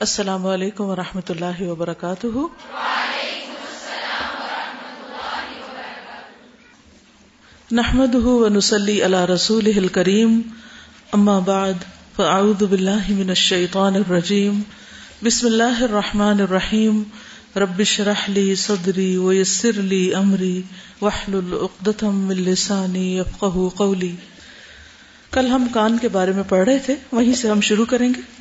السلام علیکم و رحمۃ اللہ وبرکاتہ۔ نحمد ونسلی علی رسول الکریم۔ اما بعد، فاعوذ باللہ من الشیطان الرجیم۔ بسم اللہ الرحمن الرحیم۔ رب اشرح لی صدری ویسر لی امری۔ واحلل عقدۃ من لسانی یفقهوا قولی۔ کل ہم کان کے بارے میں پڑھ رہے تھے، وہیں سے ہم شروع کریں گے۔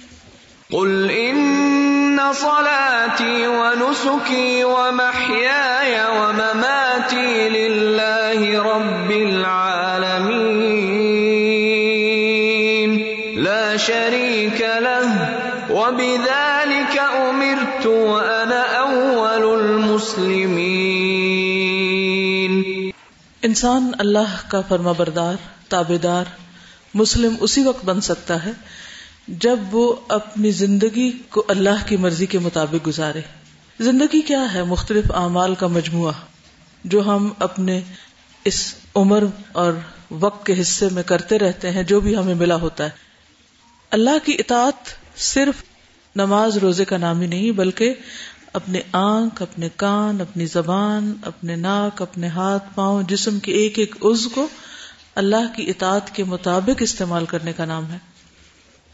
قل ان صلاتي ونسكي ومحياي ومماتي لله رب العالمين. لا شريك له. وبذلك امرت وانا اول المسلمين. انسان اللہ کا فرما بردار تابے دار مسلم اسی وقت بن سکتا ہے جب وہ اپنی زندگی کو اللہ کی مرضی کے مطابق گزارے۔ زندگی کیا ہے؟ مختلف اعمال کا مجموعہ، جو ہم اپنے اس عمر اور وقت کے حصے میں کرتے رہتے ہیں، جو بھی ہمیں ملا ہوتا ہے۔ اللہ کی اطاعت صرف نماز روزے کا نام ہی نہیں، بلکہ اپنے آنکھ، اپنے کان، اپنی زبان، اپنے ناک، اپنے ہاتھ، پاؤں، جسم کے ایک ایک عز کو اللہ کی اطاعت کے مطابق استعمال کرنے کا نام ہے۔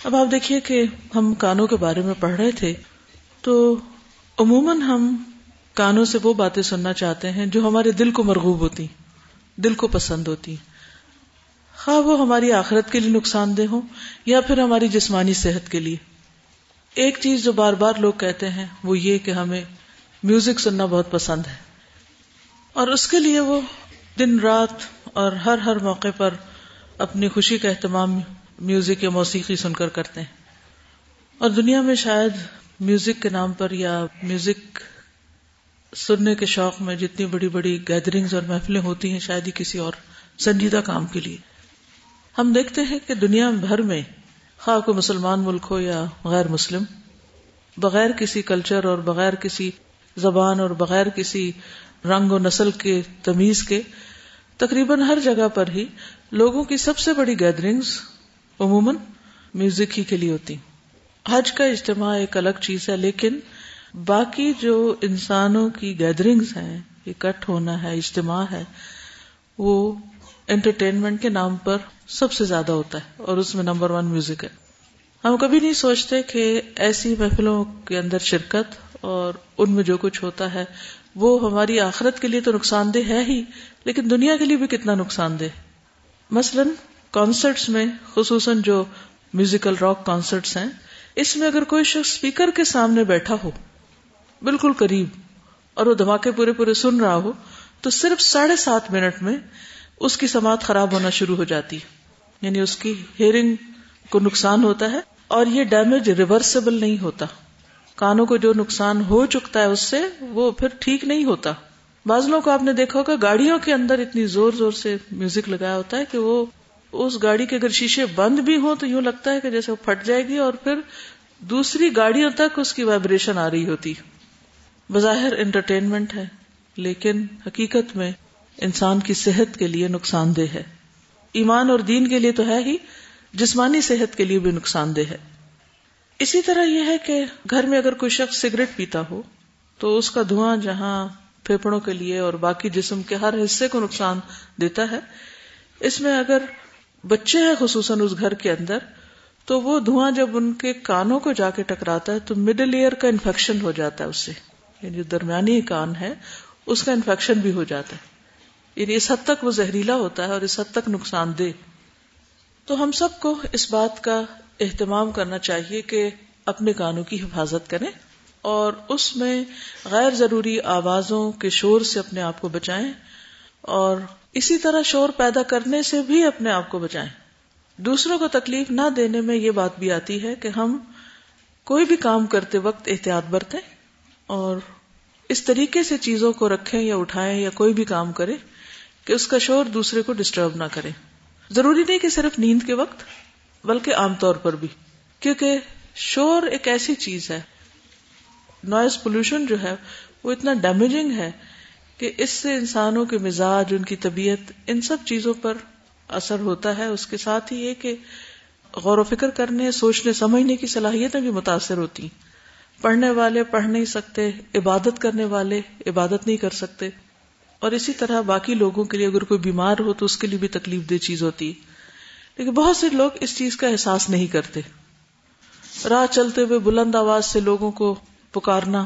اب آپ دیکھیے کہ ہم کانوں کے بارے میں پڑھ رہے تھے تو عموماً ہم کانوں سے وہ باتیں سننا چاہتے ہیں جو ہمارے دل کو مرغوب ہوتی، دل کو پسند ہوتی۔ خواہ وہ ہماری آخرت کے لیے نقصان دہ ہو یا پھر ہماری جسمانی صحت کے لیے۔ ایک چیز جو بار بار لوگ کہتے ہیں وہ یہ کہ ہمیں میوزک سننا بہت پسند ہے۔ اور اس کے لیے وہ دن رات اور ہر ہر موقع پر اپنی خوشی کا اہتمام میوزک یا موسیقی سن کر کرتے ہیں۔ اور دنیا میں شاید میوزک کے نام پر یا میوزک سننے کے شوق میں جتنی بڑی بڑی گیدرنگز اور محفلیں ہوتی ہیں، شاید ہی کسی اور سنجیدہ کام کے لیے۔ ہم دیکھتے ہیں کہ دنیا بھر میں خواہ کو مسلمان ملک ہو یا غیر مسلم، بغیر کسی کلچر اور بغیر کسی زبان اور بغیر کسی رنگ و نسل کے تمیز کے، تقریباً ہر جگہ پر ہی لوگوں کی سب سے بڑی گیدرنگز عموماً میوزک ہی کے لیے ہوتی۔ حج کا اجتماع ایک الگ چیز ہے، لیکن باقی جو انسانوں کی گیدرنگز ہیں، اکٹھ ہونا ہے، اجتماع ہے، وہ انٹرٹینمنٹ کے نام پر سب سے زیادہ ہوتا ہے اور اس میں نمبر ون میوزک ہے۔ ہم کبھی نہیں سوچتے کہ ایسی محفلوں کے اندر شرکت اور ان میں جو کچھ ہوتا ہے، وہ ہماری آخرت کے لیے تو نقصان دہ ہے ہی، لیکن دنیا کے لیے بھی کتنا نقصان دہ۔ مثلاً کانسرٹس میں، خصوصاً جو میوزیکل راک کانسرٹس ہیں، اس میں اگر کوئی شخص اسپیکر کے سامنے بیٹھا ہو، بالکل قریب، اور وہ دھماکے پورے پورے سن رہا ہو، تو صرف ساڑھے سات منٹ میں اس کی سماعت خراب ہونا شروع ہو جاتی یعنی اس کی ہیئرنگ کو نقصان ہوتا ہے اور یہ ڈیمیج ریورسبل نہیں ہوتا۔ کانوں کو جو نقصان ہو چکتا ہے اس سے وہ پھر ٹھیک نہیں ہوتا۔ بعض لوگوں کو آپ نے دیکھا ہوگا گاڑیوں کے اندر اتنی زور زور سے میوزک لگایا ہوتا ہے کہ وہ اس گاڑی کے اگر شیشے بند بھی ہوں تو یوں لگتا ہے کہ جیسے وہ پھٹ جائے گی اور پھر دوسری گاڑیوں تک اس کی وائبریشن آ رہی ہوتی۔ بظاہر انٹرٹینمنٹ ہے، لیکن حقیقت میں انسان کی صحت کے لیے نقصان دہ ہے۔ ایمان اور دین کے لیے تو ہے ہی، جسمانی صحت کے لیے بھی نقصان دہ ہے۔ اسی طرح یہ ہے کہ گھر میں اگر کوئی شخص سگریٹ پیتا ہو تو اس کا دھواں جہاں پھیپڑوں کے لیے اور باقی جسم کے ہر حصے کو نقصان دیتا ہے۔ اس میں اگر بچے ہیں خصوصاً اس گھر کے اندر، تو وہ دھواں جب ان کے کانوں کو جا کے ٹکراتا ہے، تو مڈل ایئر کا انفیکشن ہو جاتا ہے اس سے یعنی جو درمیانی کان ہے، اس کا انفیکشن بھی ہو جاتا ہے۔ یعنی اس حد تک وہ زہریلا ہوتا ہے اور اس حد تک نقصان دہ۔ تو ہم سب کو اس بات کا اہتمام کرنا چاہیے کہ اپنے کانوں کی حفاظت کریں اور اس میں غیر ضروری آوازوں کے شور سے اپنے آپ کو بچائیں۔ اور اسی طرح شور پیدا کرنے سے بھی اپنے آپ کو بچائیں۔ دوسروں کو تکلیف نہ دینے میں یہ بات بھی آتی ہے کہ ہم کوئی بھی کام کرتے وقت احتیاط برتیں اور اس طریقے سے چیزوں کو رکھیں یا اٹھائیں یا کوئی بھی کام کرے کہ اس کا شور دوسرے کو ڈسٹرب نہ کرے۔ ضروری نہیں کہ صرف نیند کے وقت، بلکہ عام طور پر بھی۔ کیونکہ شور ایک ایسی چیز ہے نوائز پولوشن جو ہے وہ اتنا ڈیمیجنگ ہے کہ اس سے انسانوں کے مزاج، ان کی طبیعت، ان سب چیزوں پر اثر ہوتا ہے۔ اس کے ساتھ ہی یہ کہ غور و فکر کرنے، سوچنے، سمجھنے کی صلاحیتیں بھی متاثر ہوتی۔ پڑھنے والے پڑھ نہیں سکتے، عبادت کرنے والے عبادت نہیں کر سکتے۔ اور اسی طرح باقی لوگوں کے لیے اگر کوئی بیمار ہو تو اس کے لیے بھی تکلیف دہ چیز ہوتی۔ ہے لیکن بہت سے لوگ اس چیز کا احساس نہیں کرتے۔ راہ چلتے ہوئے بلند آواز سے لوگوں کو پکارنا،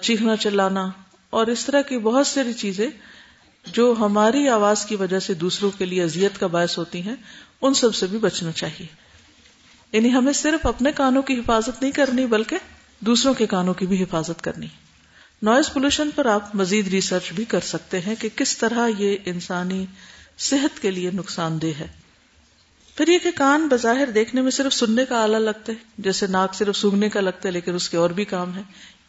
چیخنا، چلانا اور اس طرح کی بہت ساری چیزیں جو ہماری آواز کی وجہ سے دوسروں کے لیے اذیت کا باعث ہوتی ہیں، ان سب سے بھی بچنا چاہیے۔ یعنی ہمیں صرف اپنے کانوں کی حفاظت نہیں کرنی، بلکہ دوسروں کے کانوں کی بھی حفاظت کرنی۔ نوائز پولوشن پر آپ مزید ریسرچ بھی کر سکتے ہیں کہ کس طرح یہ انسانی صحت کے لیے نقصان دہ ہے۔ پھر یہ کہ کان بظاہر دیکھنے میں صرف سننے کا آلہ لگتا ہے جیسے ناک صرف سونگنے کا لگتا ہے، لیکن اس کے اور بھی کام ہے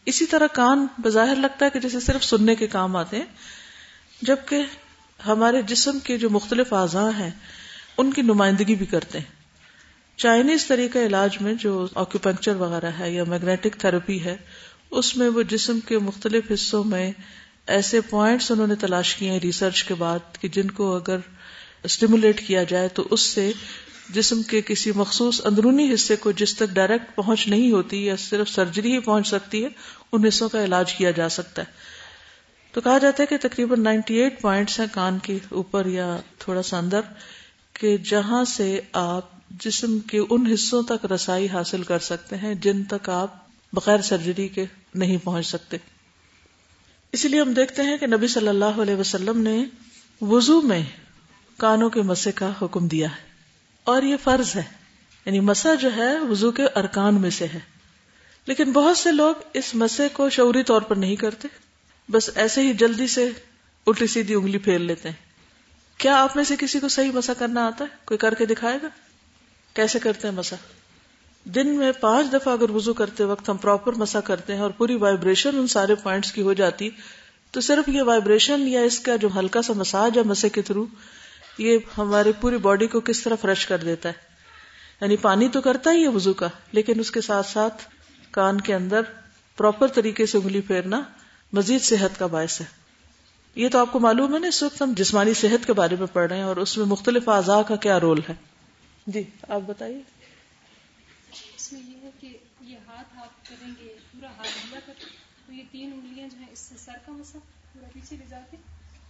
اسی طرح کان بظاہر لگتا ہے کہ جیسے صرف سننے کے کام آتے ہیں، جبکہ ہمارے جسم کے جو مختلف اعضاء ہیں، ان کی نمائندگی بھی کرتے ہیں۔ چائنیز طریقہ علاج میں جو آکوپنکچر وغیرہ ہے یا میگنیٹک تھراپی ہے، اس میں وہ جسم کے مختلف حصوں میں ایسے پوائنٹس انہوں نے تلاش کیے ہیں ریسرچ کے بعد کہ جن کو اگر اسٹیمولیٹ کیا جائے تو اس سے جسم کے کسی مخصوص اندرونی حصے کو جس تک ڈائریکٹ پہنچ نہیں ہوتی یا صرف سرجری ہی پہنچ سکتی ہے، ان حصوں کا علاج کیا جا سکتا ہے۔ تو کہا جاتا ہے کہ تقریباً نائنٹی ایٹ پوائنٹس ہیں کان کے اوپر یا تھوڑا سا اندر، کہ جہاں سے آپ جسم کے ان حصوں تک رسائی حاصل کر سکتے ہیں جن تک آپ بغیر سرجری کے نہیں پہنچ سکتے۔ اسی لیے ہم دیکھتے ہیں کہ نبی صلی اللہ علیہ وسلم نے وضو میں کانوں کے مسے کا حکم دیا ہے۔ اور یہ فرض ہے۔ یعنی مسا جو ہے، وضو کے ارکان میں سے ہے۔ لیکن بہت سے لوگ اس مسے کو شعوری طور پر نہیں کرتے۔ بس ایسے ہی جلدی سے الٹی سیدھی انگلی پھیر لیتے ہیں۔ کیا آپ میں سے کسی کو صحیح مسا کرنا آتا ہے؟ کوئی کر کے دکھائے گا؟ کیسے کرتے ہیں مسا؟ دن میں پانچ دفعہ اگر وضو کرتے وقت ہم پراپر مسا کرتے ہیں اور پوری وائبریشن ان سارے پوائنٹس کی ہو جاتی، تو صرف یہ وائبریشن یا اس کا جو ہلکا سا مساج ہے مسے کے تھرو یہ ہماری پوری باڈی کو کس طرح فریش کر دیتا ہے؟ یعنی پانی تو کرتا ہی ہے وضو کا، لیکن اس کے ساتھ ساتھ کان کے اندر پراپر طریقے سے انگلی پھیرنا مزید صحت کا باعث ہے۔ یہ تو آپ کو معلوم ہے نا اس وقت ہم جسمانی صحت کے بارے میں پڑھ رہے ہیں اور اس میں مختلف اعضاء کا کیا رول ہے۔ جی آپ بتائیے۔ اس میں یہ ہے کہ یہ ہاتھ آپ کریں گے، پورا ہاتھ ڈھیلا کر، تو یہ تین انگلیاں جو ہیں، اس سے سر کا مسا، پورا پیچھے لے جا کے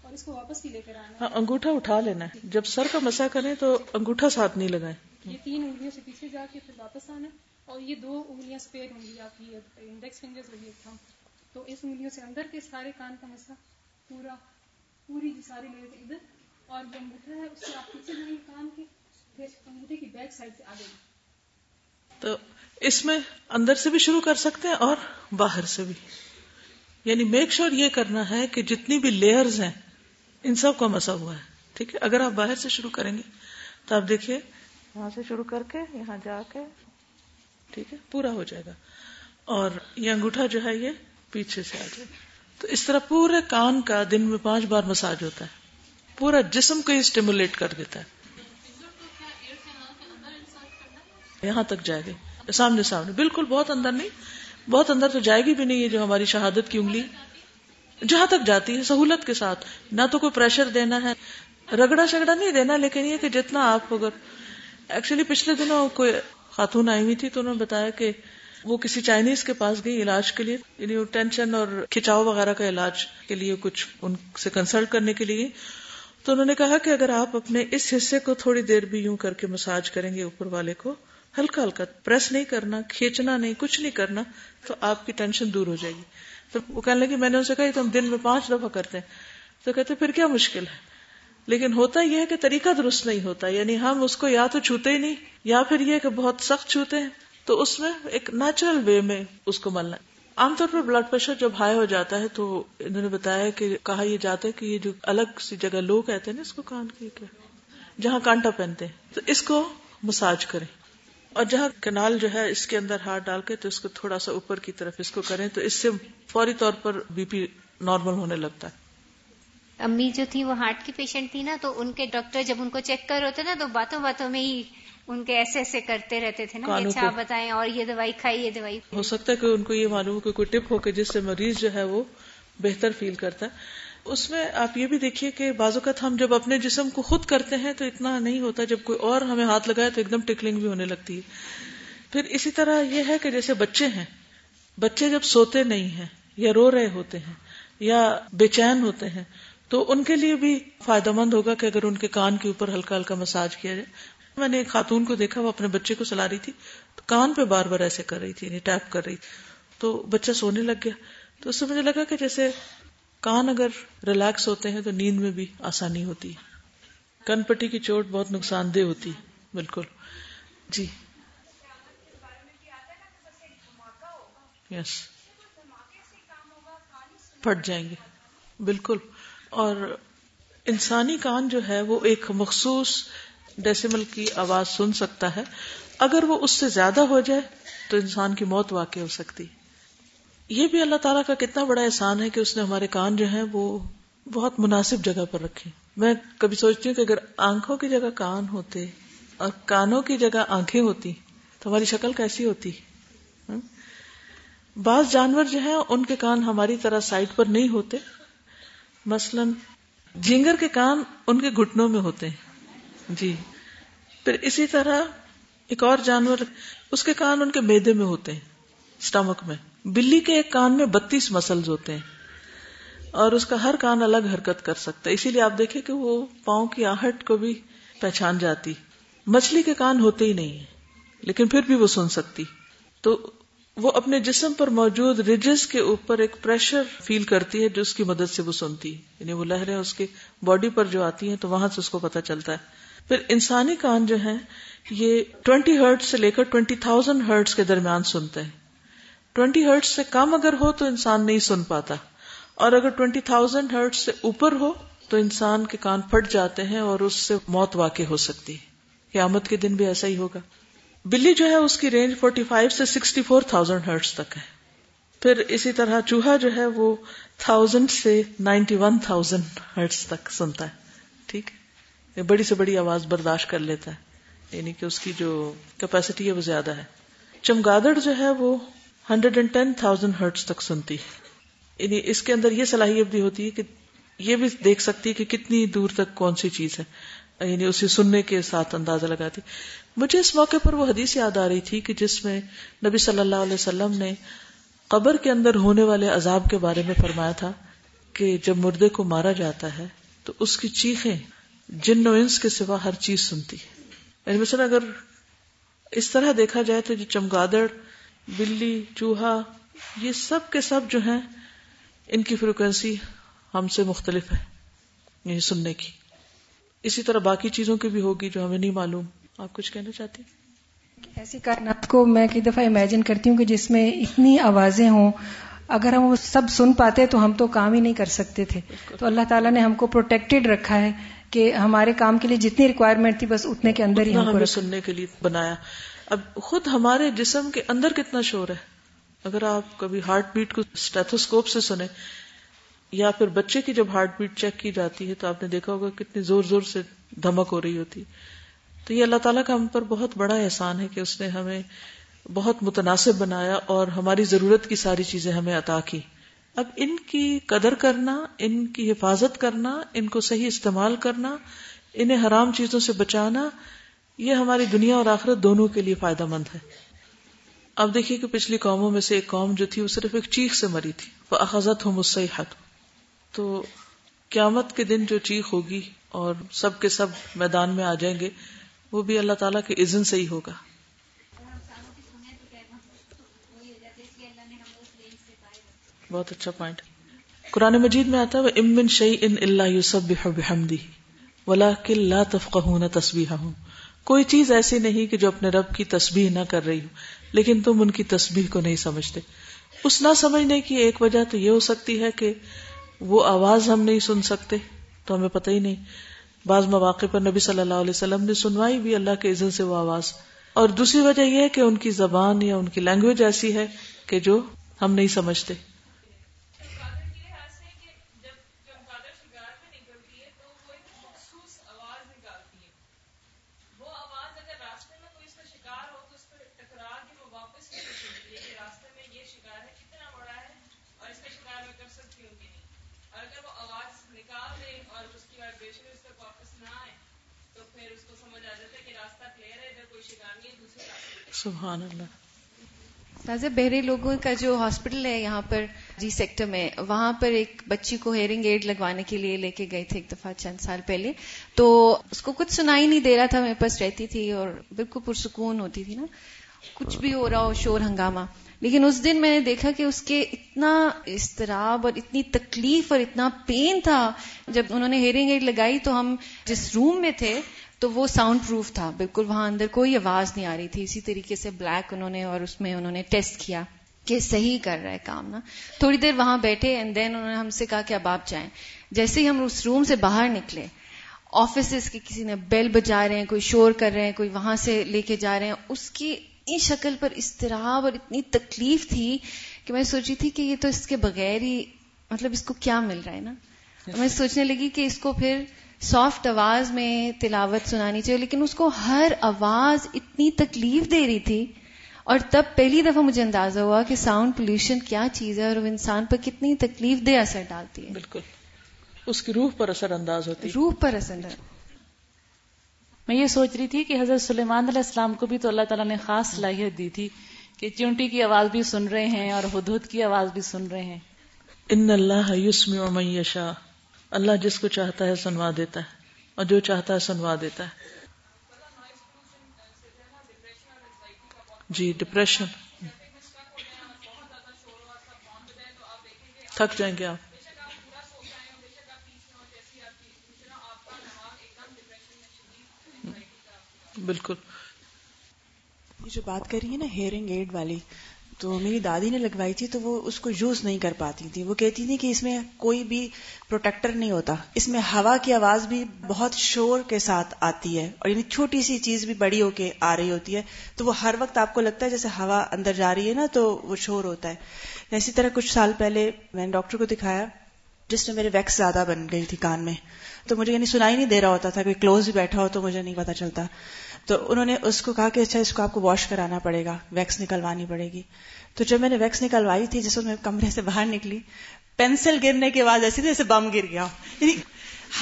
اور اس کو واپس بھی لے کر آنا ہاں انگوٹھا اٹھا لینا ہے۔ جب سر کا مسا کریں تو انگوٹھا ساتھ نہیں لگائیں۔ یہ تین انگلیوں سے پیچھے جا کے پھر واپس آنا اور یہ دو انگلیاں ہوں گی۔ آپ کی انڈیکس فنگرز تھا تو اس انگلیوں سے اندر کے سارے کان کا مسا پورا پوری ساری لے ادھر۔ اور جو انگوٹھا ہے اس سے آپ پیچھے جائیں کان کے۔ پھر انگوٹھے کی بیک سائڈ سے آگے۔ تو اس میں اندر سے بھی شروع کر سکتے ہیں اور باہر سے بھی۔ یعنی میک شور یہ کرنا ہے کہ جتنی بھی لیئرز ہیں ان سب کا مسا ہوا ہے۔ ٹھیک ہے؟ اگر آپ باہر سے شروع کریں گے تو آپ دیکھیے۔ وہاں سے شروع کر کے یہاں جا کے۔ ٹھیک ہے؟ پورا ہو جائے گا۔ اور یہ انگوٹھا جو ہے یہ پیچھے سے آ جائے۔ تو اس طرح پورے کان کا دن میں پانچ بار مساج ہوتا ہے۔ پورا جسم کو اسٹیمولیٹ کر دیتا ہے۔ یہاں تک جائے گی۔ سامنے سامنے۔ بالکل بہت اندر نہیں بہت اندر تو جائے گی بھی نہیں یہ جو ہماری شہادت کی انگلی۔ جہاں تک جاتی ہے، سہولت کے ساتھ۔ نہ تو کوئی پریشر دینا ہے۔ رگڑا شگڑا نہیں دینا، لیکن یہ کہ جتنا آپ اگر ایکچولی پچھلے دنوں کوئی خاتون آئی ہوئی تھی تو انہوں نے بتایا کہ وہ کسی چائنیز کے پاس گئی علاج کے لیے۔ یعنی ٹینشن اور کھچاؤ وغیرہ کا علاج کے لیے کچھ ان سے کنسلٹ کرنے کے لیے۔ تو انہوں نے کہا کہ اگر آپ اپنے اس حصے کو تھوڑی دیر بھی یوں کر کے مساج کریں گے اوپر والے کو، ہلکا ہلکا پریس نہیں کرنا، کھینچنا نہیں، کچھ نہیں کرنا، تو آپ کی ٹینشن دور ہو جائے گی۔ تو وہ کہنے لگی میں نے ان سے کہا تو ہم دن میں پانچ دفعہ کرتے ہیں۔ تو کہتے، پھر کیا مشکل ہے؟ لیکن ہوتا یہ ہے کہ طریقہ درست نہیں ہوتا یعنی ہم اس کو یا تو چھوتے ہی نہیں، یا پھر یہ کہ بہت سخت چھوتے ہیں۔ تو اس میں ایک نیچرل وے میں اس کو ملنا۔ عام طور پر بلڈ پریشر جب ہائی ہو جاتا ہے تو انہوں نے بتایا کہ، کہا یہ جاتا ہے کہ یہ جو الگ سی جگہ لوگ کہتے ہیں نا اس کو کان کی، کیا؟ جہاں کانٹا پہنتے ہیں۔ تو اس کو مساج کریں۔ اور جہاں کنال جو ہے اس کے اندر ہاتھ ڈال کے تو اس کو تھوڑا سا اوپر کی طرف اس کو کریں تو اس سے فوری طور پر بی پی نارمل ہونے لگتا ہے۔ امی جو تھی وہ ہارٹ کی پیشنٹ تھی نا تو ان کے ڈاکٹر جب ان کو چیک کر ہوتے نا تو باتوں باتوں میں ہی ان کے ایسے ایسے کرتے رہتے تھے نا اچھا آپ بتائیں اور یہ دوائی کھائی یہ دوائی ہو سکتا ہے کہ ان کو یہ معلوم ہو کہ کوئی ٹپ ہو کہ جس سے مریض جو ہے وہ بہتر فیل کرتا ہے۔ اس میں آپ یہ بھی دیکھیے کہ بعض اوقات ہم جب اپنے جسم کو خود کرتے ہیں تو اتنا نہیں ہوتا، جب کوئی اور ہمیں ہاتھ لگائے تو ایک دم ٹکلنگ بھی ہونے لگتی ہے۔ پھر اسی طرح یہ ہے کہ جیسے بچے ہیں، بچے جب سوتے نہیں ہیں یا رو رہے ہوتے ہیں یا بے چین ہوتے ہیں، تو ان کے لیے بھی فائدہ مند ہوگا کہ اگر ان کے کان کے اوپر ہلکا ہلکا مساج کیا جائے۔ میں نے ایک خاتون کو دیکھا، وہ اپنے بچے کو سلا رہی تھی، تو کان پہ بار بار ایسے کر رہی تھی یعنی ٹیپ کر رہی تھی۔ تو بچہ سونے لگ گیا۔ تو اس سے مجھے لگا کہ جیسے کان اگر ریلیکس ہوتے ہیں تو نیند میں بھی آسانی ہوتی ہے۔ کن پٹی کی چوٹ بہت نقصان دہ ہوتی بالکل۔ جی۔ یس۔ پھٹ جائیں گے۔ بالکل۔ اور انسانی کان جو ہے وہ ایک مخصوص ڈیسیمل کی آواز سن سکتا ہے۔ اگر وہ اس سے زیادہ ہو جائے تو انسان کی موت واقع ہو سکتی۔ یہ بھی اللہ تعالیٰ کا کتنا بڑا احسان ہے کہ اس نے ہمارے کان جو ہیں وہ بہت مناسب جگہ پر رکھے۔ میں کبھی سوچتی ہوں کہ اگر آنکھوں کی جگہ کان ہوتے اور کانوں کی جگہ آنکھیں ہوتی تو ہماری شکل کیسی ہوتی؟ بعض جانور جو ہیں ان کے کان ہماری طرح سائڈ پر نہیں ہوتے۔ مثلا جھینگر کے کان ان کے گھٹنوں میں ہوتے ہیں۔ جی۔ پھر اسی طرح ایک اور جانور، اس کے کان ان کے میدے میں ہوتے ہیں، اسٹمک میں۔ بلی کے ایک کان میں بتیس مسلز ہوتے ہیں اور اس کا ہر کان الگ حرکت کر سکتا ہے۔ اسی لیے آپ دیکھیں کہ وہ پاؤں کی آہٹ کو بھی پہچان جاتی۔ مچھلی کے کان ہوتے ہی نہیں ہیں، لیکن پھر بھی وہ سن سکتی۔ تو وہ اپنے جسم پر موجود ریجز کے اوپر ایک پریشر فیل کرتی ہے جو اس کی مدد سے وہ سنتی۔ ہے یعنی وہ لہریں اس کے باڈی پر جو آتی ہیں تو وہاں سے اس کو پتا چلتا ہے۔ پھر انسانی کان جو ہے یہ ٹوینٹی ہرٹ سے لے کر ٹوینٹی تھاؤزینڈ ہرٹس کے درمیان سنتے ہیں۔ ٹوینٹی ہرٹس سے کم اگر ہو تو انسان نہیں سن پاتا۔ اور اگر ٹوینٹی تھاؤزینڈ ہرٹ سے اوپر ہو تو انسان کے کان پھٹ جاتے ہیں اور اس سے موت واقع ہو سکتی ہے۔ قیامت کے دن بھی ایسا ہی ہوگا۔ بلی جو ہے اس کی رینج فورٹی فائیو سے سکسٹی فور تھاؤزینڈ ہرٹس تک ہے۔ پھر اسی طرح چوہا جو ہے وہ تھاؤزینڈ سے نائنٹی ون تھاؤزینڈ ہرٹس تک سنتا ہے۔ ٹھیک ہے؟ بڑی سے بڑی آواز برداشت کر لیتا ہے۔ یعنی کہ اس کی جو کیپیسٹی ہے وہ زیادہ ہے۔ چمگادڑ جو ہے وہ hundred and ten thousand hertz تک سنتی ہے۔ یعنی اس کے اندر یہ صلاحیت بھی ہوتی ہے کہ یہ بھی دیکھ سکتی ہے کہ کتنی دور تک کون سی چیز ہے۔ یعنی اسے سننے کے ساتھ اندازہ لگاتی۔ مجھے اس موقع پر وہ حدیث یاد آ رہی تھی کہ جس میں نبی صلی اللہ علیہ وسلم نے قبر کے اندر ہونے والے عذاب کے بارے میں فرمایا تھا کہ جب مردے کو مارا جاتا ہے تو اس کی چیخیں جن و انس کے سوا ہر چیز سنتی ہے۔ یعنی مثلا اگر اس طرح دیکھا جائے تو جو چمگادڑ بلی چوہا یہ سب کے سب جو ہیں ان کی فریکوینسی ہم سے مختلف ہے یعنی سننے کی۔ اسی طرح باقی چیزوں کی بھی ہوگی جو ہمیں نہیں معلوم۔ آپ کچھ کہنا چاہتے ہیں؟ ایسی کائنات کو میں کئی دفعہ امیجن کرتی ہوں کہ جس میں اتنی آوازیں ہوں اگر ہم وہ سب سن پاتے تو ہم تو کام ہی نہیں کر سکتے تھے۔ تو اللہ تعالیٰ نے ہم کو پروٹیکٹڈ رکھا ہے کہ ہمارے کام کے لیے جتنی ریکوائرمنٹ تھی بس اتنے کے اندر ہی ہم ہمیں سننے کے لیے بنایا۔ اب خود ہمارے جسم کے اندر کتنا شور ہے؟ اگر آپ کبھی ہارٹ بیٹ کو اسٹیتھوسکوپ سے سنیں، یا پھر بچے کی جب ہارٹ بیٹ چیک کی جاتی ہے تو آپ نے دیکھا ہوگا کتنی زور زور سے دھمک ہو رہی ہوتی۔ تو یہ اللہ تعالیٰ کا ہم پر بہت بڑا احسان ہے کہ اس نے ہمیں بہت متناسب بنایا اور ہماری ضرورت کی ساری چیزیں ہمیں عطا کی۔ اب ان کی قدر کرنا، ان کی حفاظت کرنا، ان کو صحیح استعمال کرنا، انہیں حرام چیزوں سے بچانا یہ ہماری دنیا اور آخرت دونوں کے لیے فائدہ مند ہے۔ اب دیکھیے کہ پچھلی قوموں میں سے ایک قوم جو تھی وہ صرف ایک چیخ سے مری تھی۔ وہ اخذت ہو مجھ تو قیامت کے دن جو چیخ ہوگی اور سب کے سب میدان میں آ جائیں گے، وہ بھی اللہ تعالیٰ کے عزن سے ہی ہوگا۔ بہت اچھا پوائنٹ قرآن مجید میں آتا ہے وہ امن شعی ان اللہ یوسف بحمدی ولا کل تفقہ تصویر ہوں کوئی چیز ایسی نہیں کہ جو اپنے رب کی تسبیح نہ کر رہی ہو، لیکن تم ان کی تسبیح کو نہیں سمجھتے۔ اس نہ سمجھنے کی ایک وجہ تو یہ ہو سکتی ہے کہ وہ آواز ہم نہیں سن سکتے، تو ہمیں پتہ ہی نہیں۔ بعض مواقع پر نبی صلی اللہ علیہ وسلم نے سنوائی بھی اللہ کے عزت سے وہ آواز۔ اور دوسری وجہ یہ ہے کہ ان کی زبان یا ان کی لینگویج ایسی ہے کہ جو ہم نہیں سمجھتے۔ سبحان اللہ۔ تازہ بہرے لوگوں کا جو ہاسپٹل ہے یہاں پر جی سیکٹر میں، وہاں پر ایک بچی کو ہیئرنگ ایڈ لگوانے کے لیے لے کے گئے تھے ایک دفعہ چند سال پہلے۔ تو اس کو کچھ سنائی نہیں دے رہا تھا، میرے پاس رہتی تھی اور بالکل پرسکون ہوتی تھی نا۔ کچھ بھی ہو رہا ہو، شور ہنگامہ۔ لیکن اس دن میں نے دیکھا کہ اس کے اتنا استراب اور اتنی تکلیف اور اتنا پین تھا۔ جب انہوں نے ہیئرنگ ایڈ لگائی تو ہم جس روم میں تھے تو وہ ساؤنڈ پروف تھا۔ بالکل وہاں اندر کوئی آواز نہیں آ رہی تھی۔ اسی طریقے سے بلیک انہوں نے اور اس میں انہوں نے ٹیسٹ کیا کہ صحیح کر رہا ہے کام نا۔ تھوڑی دیر وہاں بیٹھے اینڈ دین انہوں نے ہم سے کہا کہ اب آپ جائیں۔ جیسے ہی ہم اس روم سے باہر نکلے آفیسز کے کسی نے بیل بجا رہے ہیں کوئی شور کر رہے ہیں کوئی وہاں سے لے کے جا رہے ہیں اس کی اتنی شکل پر استراب اور اتنی تکلیف تھی کہ میں سوچی تھی کہ یہ تو اس کے بغیر ہی مطلب اس کو کیا مل رہا ہے نا۔ میں سوچنے لگی کہ اس کو پھر سافٹ آواز میں تلاوت سنانی چاہیے لیکن اس کو ہر آواز اتنی تکلیف دے رہی تھی۔ اور تب پہلی دفعہ مجھے اندازہ ہوا کہ ساؤنڈ پولوشن کیا چیز ہے اور وہ انسان پر کتنی تکلیف دہ اثر ڈالتی ہے۔ بالکل۔ اس کی روح پر اثر انداز ہوتی روح پر اثر میں یہ سوچ رہی تھی کہ حضرت سلیمان علیہ السلام کو بھی تو اللہ تعالیٰ نے خاص صلاحیت دی تھی کہ چونٹی کی آواز بھی سن رہے ہیں اور ہدہد کی آواز بھی سن رہے ہیں۔ ان اللہ یسمع من یشاء۔ اللہ جس کو چاہتا ہے سنوا دیتا ہے اور جو چاہتا ہے سنوا دیتا ہے۔ جی ڈپریشن تھک جائیں گے آپ۔ بالکل۔ یہ جو بات کر رہی ہے نا ہیئرنگ ایڈ والی تو میری دادی نے لگوائی تھی تو وہ اس کو یوز نہیں کر پاتی تھی۔ وہ کہتی تھی کہ اس میں کوئی بھی پروٹیکٹر نہیں ہوتا۔ اس میں ہوا کی آواز بھی بہت شور کے ساتھ آتی ہے اور یعنی چھوٹی سی چیز بھی بڑی ہو کے آ رہی ہوتی ہے۔ تو وہ ہر وقت آپ کو لگتا ہے جیسے ہوا اندر جا رہی ہے نا تو وہ شور ہوتا ہے۔ اسی طرح کچھ سال پہلے میں نے ڈاکٹر کو دکھایا جس میں میرے ویکس زیادہ بن گئی تھی کان میں۔ تو مجھے یعنی سنائی نہیں دے رہا ہوتا تھا کوئی کلوز بھی بیٹھا ہو تو مجھے نہیں پتا چلتا۔ تو انہوں نے اس کو کہا کہ اچھا اس کو آپ کو واش کرانا پڑے گا ویکس نکلوانی پڑے گی۔ تو جب میں نے ویکس نکلوائی تھی جس میں کمرے سے باہر نکلی پینسل گرنے کے بعد ایسی تھی جیسے بم گر گیا۔ یعنی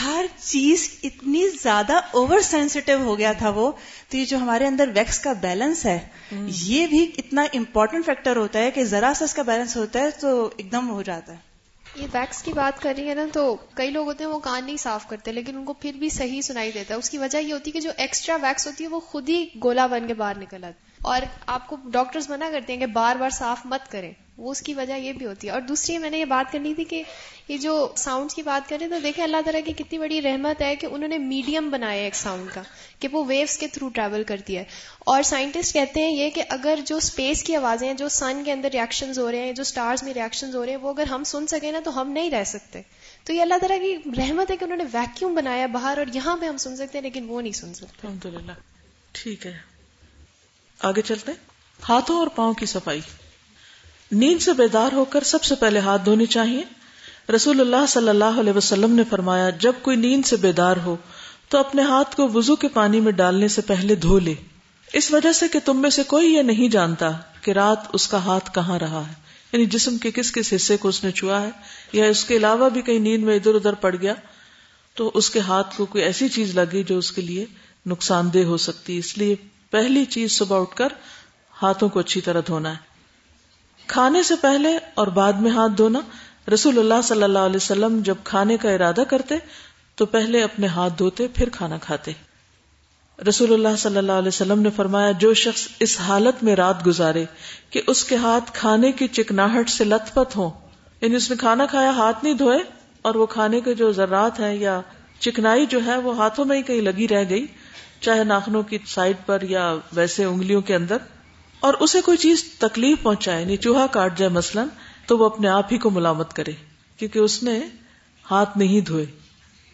ہر چیز اتنی زیادہ اوور سینسٹیو ہو گیا تھا وہ۔ تو یہ جو ہمارے اندر ویکس کا بیلنس ہے یہ بھی اتنا امپورٹنٹ فیکٹر ہوتا ہے کہ ذرا سا اس کا بیلنس ہوتا ہے تو ایک دم ہو جاتا ہے۔ یہ ویکس کی بات کر رہی ہے نا، تو کئی لوگ ہوتے ہیں وہ کان نہیں صاف کرتے، لیکن ان کو پھر بھی صحیح سنائی دیتا ہے۔ اس کی وجہ یہ ہوتی ہے کہ جو ایکسٹرا ویکس ہوتی ہے وہ خود ہی گولا بن کے باہر نکل آتی اور آپ کو ڈاکٹرز منع کرتے ہیں کہ بار بار صاف مت کریں۔ وہ اس کی وجہ یہ بھی ہوتی ہے۔ اور دوسری میں نے یہ بات کرنی تھی کہ یہ جو ساؤنڈ کی بات کریں تو دیکھیں اللہ تعالیٰ کی کتنی بڑی رحمت ہے کہ انہوں نے میڈیم بنایا ایک ساؤنڈ کا کہ وہ ویوز کے تھرو ٹریول کرتی ہے۔ اور سائنٹسٹ کہتے ہیں یہ کہ اگر جو اسپیس کی آوازیں ہیں، جو سن کے اندر ریئیکشنز ہو رہے ہیں، جو سٹارز میں ریئیکشنز ہو رہے ہیں، وہ اگر ہم سن سکیں نا تو ہم نہیں رہ سکتے۔ تو یہ اللہ تعالیٰ کی رحمت ہے کہ انہوں نے ویکیوم بنایا باہر اور یہاں پہ ہم سن سکتے ہیں لیکن وہ نہیں سن سکتے۔ الحمد ٹھیک ہے۔ آگے چلتے ہاتھوں اور پاؤں کی صفائی۔ نیند سے بیدار ہو کر سب سے پہلے ہاتھ دھونے چاہیے۔ رسول اللہ صلی اللہ علیہ وسلم نے فرمایا، جب کوئی نیند سے بیدار ہو، تو اپنے ہاتھ کو وضو کے پانی میں ڈالنے سے پہلے دھو لے۔ اس وجہ سے کہ تم میں سے کوئی یہ نہیں جانتا کہ رات اس کا ہاتھ کہاں رہا ہے۔ یعنی جسم کے کس کس حصے کو اس نے چھوا ہے، یا اس کے علاوہ بھی کئی نیند میں ادھر ادھر پڑ گیا، تو اس کے ہاتھ کو کوئی ایسی چیز لگی جو اس کے لیے نقصان دہ ہو سکتی۔ اس لیے پہلی چیز صبح اٹھ کر ہاتھوں کو اچھی طرح دھونا ہے۔ کھانے سے پہلے اور بعد میں ہاتھ دھونا، رسول اللہ صلی اللہ علیہ وسلم جب کھانے کا ارادہ کرتے تو پہلے اپنے ہاتھ دھوتے، پھر کھانا کھاتے۔ رسول اللہ صلی اللہ علیہ وسلم نے فرمایا، جو شخص اس حالت میں رات گزارے کہ اس کے ہاتھ کھانے کی چکناہٹ سے لت پت ہو یعنی اس نے کھانا کھایا، ہاتھ نہیں دھوئے اور وہ کھانے کے جو ذرات ہیں یا چکنائی جو ہے وہ ہاتھوں میں ہی کہیں لگی رہ گئی چاہے ناخنوں کی سائڈ پر یا ویسے انگلیوں کے اندر، اور اسے کوئی چیز تکلیف پہنچائے یعنی چوہا کاٹ جائے مثلاً، تو وہ اپنے آپ ہی کو ملامت کرے، کیونکہ اس نے ہاتھ نہیں دھوئے۔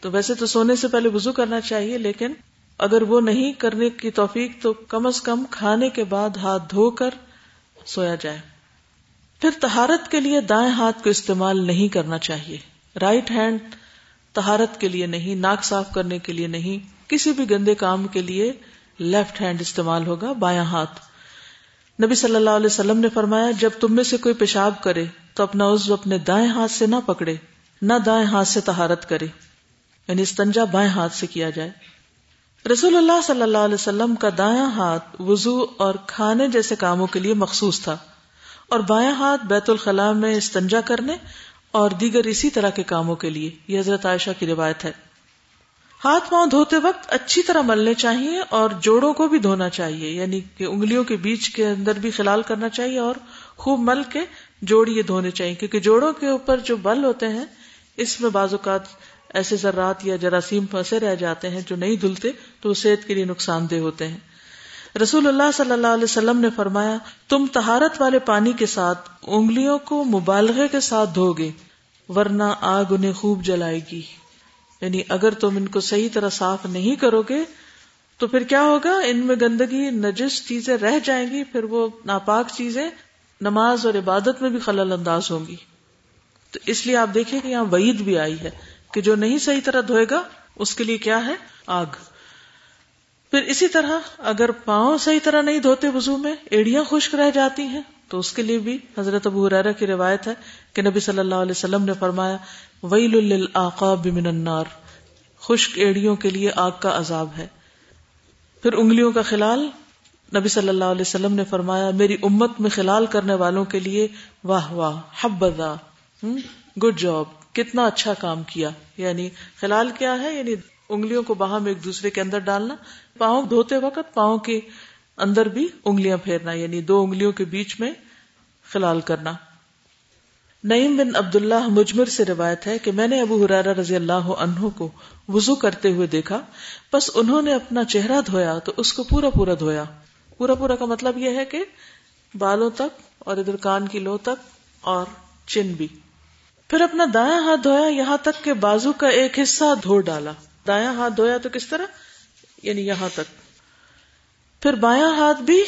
تو ویسے تو سونے سے پہلے وضو کرنا چاہیے، لیکن اگر وہ نہیں کرنے کی توفیق، تو کم از کم کھانے کے بعد ہاتھ دھو کر سویا جائے۔ پھر تہارت کے لیے دائیں ہاتھ کو استعمال نہیں کرنا چاہیے۔ رائٹ ہینڈ تہارت کے لیے نہیں، ناک صاف کرنے کے لیے نہیں۔ کسی بھی گندے کام کے لیے لیفٹ ہینڈ استعمال ہوگا، بایاں ہاتھ۔ نبی صلی اللہ علیہ وسلم نے فرمایا، جب تم میں سے کوئی پیشاب کرے تو اپنا عضو اپنے دائیں ہاتھ سے نہ پکڑے، نہ دائیں ہاتھ سے تہارت کرے۔ یعنی استنجا بائیں ہاتھ سے کیا جائے۔ رسول اللہ صلی اللہ علیہ وسلم کا دایاں ہاتھ وضو اور کھانے جیسے کاموں کے لیے مخصوص تھا، اور بایاں ہاتھ بیت الخلاء میں استنجا کرنے اور دیگر اسی طرح کے کاموں کے لیے۔ یہ حضرت عائشہ کی روایت ہے۔ ہاتھ پاؤں دھوتے وقت اچھی طرح ملنے چاہیے اور جوڑوں کو بھی دھونا چاہیے یعنی کہ انگلیوں کے بیچ کے اندر بھی خلال کرنا چاہیے اور خوب مل کے جوڑ یہ دھونے چاہیے، کیونکہ جوڑوں کے اوپر جو بل ہوتے ہیں، اس میں بعض اوقات ایسے ذرات یا جراثیم پھنسے رہ جاتے ہیں جو نہیں دھلتے، تو وہ صحت کے لیے نقصان دہ ہوتے ہیں۔ رسول اللہ صلی اللہ علیہ وسلم نے فرمایا، تم تہارت والے پانی کے ساتھ انگلیوں کو مبالغے کے ساتھ دھو گے، ورنہ آگ انہیں خوب جلائے گی۔ یعنی اگر تم ان کو صحیح طرح صاف نہیں کرو گے، تو پھر کیا ہوگا؟ ان میں گندگی، نجس چیزیں رہ جائیں گی، پھر وہ ناپاک چیزیں نماز اور عبادت میں بھی خلل انداز ہوں گی۔ تو اس لیے آپ دیکھیں کہ یہاں وعید بھی آئی ہے کہ جو نہیں صحیح طرح دھوئے گا، اس کے لیے کیا ہے؟ آگ۔ پھر اسی طرح اگر پاؤں صحیح طرح نہیں دھوتے وضو میں، ایڑیاں خشک رہ جاتی ہیں۔ تو اس کے لیے بھی حضرت ابو حرارہ کی روایت ہے کہ نبی صلی اللہ علیہ وسلم نے فرمایا، ویل للعقاب من النار، خشک ایڑیوں کے لیے آگ کا عذاب ہے۔ پھر انگلیوں کا خلال، نبی صلی اللہ علیہ وسلم نے فرمایا، میری امت میں خلال کرنے والوں کے لیے واہ واہ حبدا گڈ جاب کتنا اچھا کام کیا۔ یعنی خلال کیا ہے؟ یعنی انگلیوں کو باہم ایک دوسرے کے اندر ڈالنا، پاؤں دھوتے وقت پاؤں کے اندر بھی انگلیاں پھیرنا یعنی دو انگلیوں کے بیچ میں خلال کرنا۔ نعیم بن عبداللہ مجمر سے روایت ہے کہ میں نے ابو حرارا رضی اللہ عنہ کو وضو کرتے ہوئے دیکھا، بس انہوں نے اپنا چہرہ دھویا تو اس کو پورا پورا دھویا۔ پورا پورا کا مطلب یہ ہے کہ بالوں تک اور ادھر کان کی لو تک اور چن بھی۔ پھر اپنا دایا ہاتھ دھویا، یہاں تک کہ بازو کا ایک حصہ دھو ڈالا۔ دایا ہاتھ دھویا تو کس طرح؟ یعنی یہاں تک۔ پھر بایاں ہاتھ بھی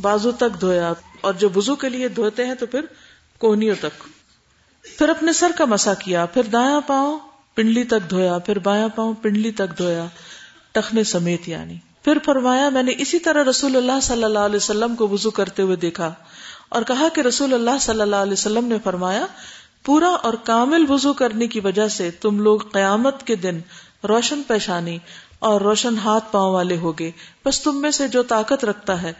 بازو تک دھویا اور جو وضو کے لیے دھوتے ہیں تو پھر کوہنیوں تک۔ پھر اپنے سر کا مسا کیا، پھر دایا پاؤں پنڈلی تک دھویا، پھر بایاں پاؤں پنڈلی تک دھویا، ٹخنے سمیت یعنی۔ پھر فرمایا، میں نے اسی طرح رسول اللہ صلی اللہ علیہ وسلم کو وضو کرتے ہوئے دیکھا اور کہا کہ رسول اللہ صلی اللہ علیہ وسلم نے فرمایا، پورا اور کامل وضو کرنے کی وجہ سے تم لوگ قیامت کے دن روشن پیشانی اور روشن ہاتھ پاؤں والے ہوگے بس تم میں سے جو طاقت رکھتا ہے،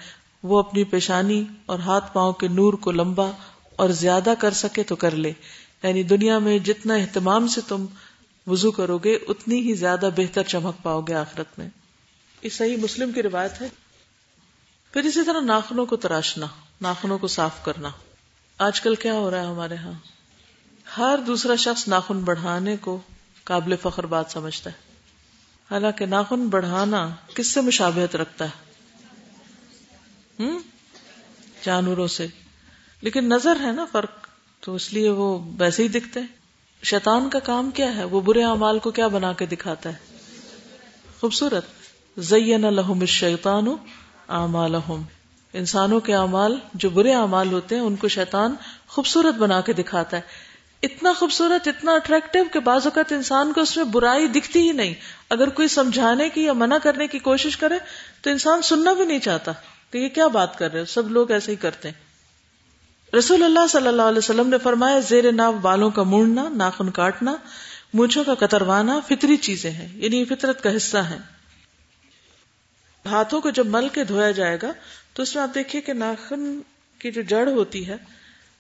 وہ اپنی پیشانی اور ہاتھ پاؤں کے نور کو لمبا اور زیادہ کر سکے تو کر لے۔ یعنی دنیا میں جتنا اہتمام سے تم وضو کرو گے، اتنی ہی زیادہ بہتر چمک پاؤ گے آخرت میں۔ یہ صحیح مسلم کی روایت ہے۔ پھر اسی طرح ناخنوں کو تراشنا، ناخنوں کو صاف کرنا۔ آج کل کیا ہو رہا ہے ہمارے ہاں؟ ہر دوسرا شخص ناخن بڑھانے کو قابل فخر بات سمجھتا ہے۔ حالانکہ ناخن بڑھانا کس سے مشابہت رکھتا ہے؟ جانوروں سے۔ لیکن نظر ہے نا فرق، تو اس لیے وہ ویسے ہی دکھتے ہیں۔ شیطان کا کام کیا ہے؟ وہ برے اعمال کو کیا بنا کے دکھاتا ہے؟ خوبصورت۔ زین لہم الشیطان اعمالہم۔ انسانوں کے اعمال جو برے اعمال ہوتے ہیں، ان کو شیطان خوبصورت بنا کے دکھاتا ہے۔ اتنا خوبصورت، اتنا اٹریکٹو کہ بعض اوقات انسان کو اس میں برائی دکھتی ہی نہیں۔ اگر کوئی سمجھانے کی یا منع کرنے کی کوشش کرے تو انسان سننا بھی نہیں چاہتا کہ یہ کیا بات کر رہے سب لوگ ایسے ہی کرتے ہیں۔ رسول اللہ صلی اللہ علیہ وسلم نے فرمایا، زیر ناو بالوں کا موڑنا ناخن کاٹنا، مونچھوں کا کتروانا فطری چیزیں ہیں یعنی فطرت کا حصہ ہے ہاتھوں کو جب مل کے دھویا جائے گا تو اس میں آپ دیکھیے کہ ناخن کی جو جڑ ہوتی ہے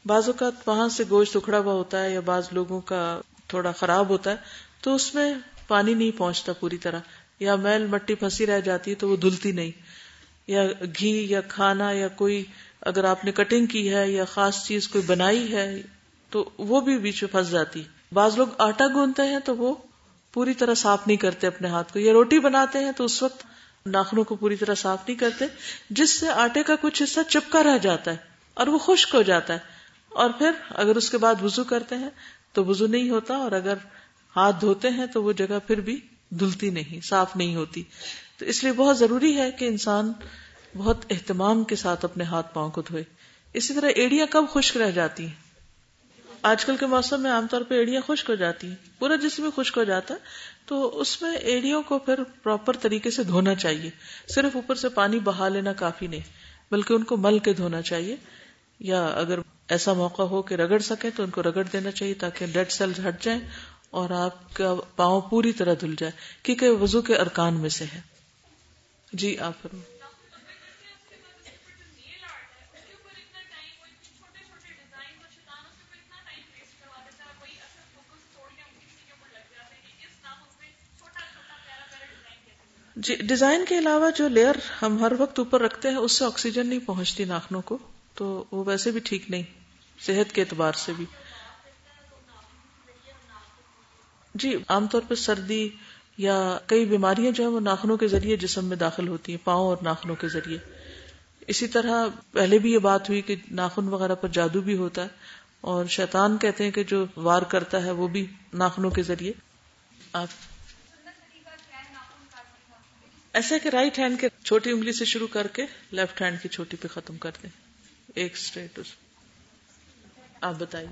بعض اوقات وہاں سے گوشت اکھڑا ہوا ہوتا ہے یا بعض لوگوں کا تھوڑا خراب ہوتا ہے، تو اس میں پانی نہیں پہنچتا پوری طرح۔ یا میل مٹی پھنسی رہ جاتی ہے تو وہ دھلتی نہیں۔ یا گھی یا کھانا یا کوئی اگر آپ نے کٹنگ کی ہے یا خاص چیز کوئی بنائی ہے، تو وہ بھی بیچ میں پھنس جاتی بعض لوگ آٹا گونتے ہیں تو وہ پوری طرح صاف نہیں کرتے اپنے ہاتھ کو۔ یا روٹی بناتے ہیں تو اس وقت ناخنوں کو پوری طرح صاف نہیں کرتے، جس سے آٹے کا کچھ حصہ چپکا رہ جاتا ہے اور وہ خشک ہو جاتا ہے۔ اور پھر اگر اس کے بعد وزو کرتے ہیں تو وزو نہیں ہوتا اور اگر ہاتھ دھوتے ہیں تو وہ جگہ پھر بھی دھلتی نہیں، صاف نہیں ہوتی۔ تو اس لیے بہت ضروری ہے کہ انسان بہت اہتمام کے ساتھ اپنے ہاتھ پاؤں کو دھوئے۔ اسی طرح ایڑیاں کب خشک رہ جاتی ہیں؟ آج کل کے موسم میں عام طور پہ ایڑیاں خشک ہو جاتی ہیں۔ پورا جسم خشک ہو جاتا ہے۔ تو اس میں ایڑیوں کو پھر پراپر طریقے سے دھونا چاہیے۔ صرف اوپر سے پانی بہا لینا کافی نہیں، بلکہ ان کو مل کے دھونا چاہیے۔ یا اگر ایسا موقع ہو کہ رگڑ سکے تو ان کو رگڑ دینا چاہیے تاکہ ڈیڈ سیلز ہٹ جائیں اور آپ کا پاؤں پوری طرح دھل جائے کیونکہ وضو کے ارکان میں سے ہے۔ جی آپ جی ڈیزائن کے علاوہ جو لیئر ہم ہر وقت اوپر رکھتے ہیں، اس سے آکسیجن نہیں پہنچتی ناخنوں کو۔ تو وہ ویسے بھی ٹھیک نہیں، صحت کے اعتبار سے بھی۔ جی عام طور پہ سردی یا کئی بیماریاں جو ہیں وہ ناخنوں کے ذریعے جسم میں داخل ہوتی ہیں، پاؤں اور ناخنوں کے ذریعے۔ اسی طرح پہلے بھی یہ بات ہوئی کہ ناخن وغیرہ پر جادو بھی ہوتا ہے، اور شیطان کہتے ہیں کہ جو وار کرتا ہے وہ بھی ناخنوں کے ذریعے۔ آپ۔ ایسا کہ رائٹ ہینڈ کے چھوٹی انگلی سے شروع کر کے لیفٹ ہینڈ کی چھوٹی پہ ختم کر دیں۔ ایک اسٹریٹ آپ بتائیے.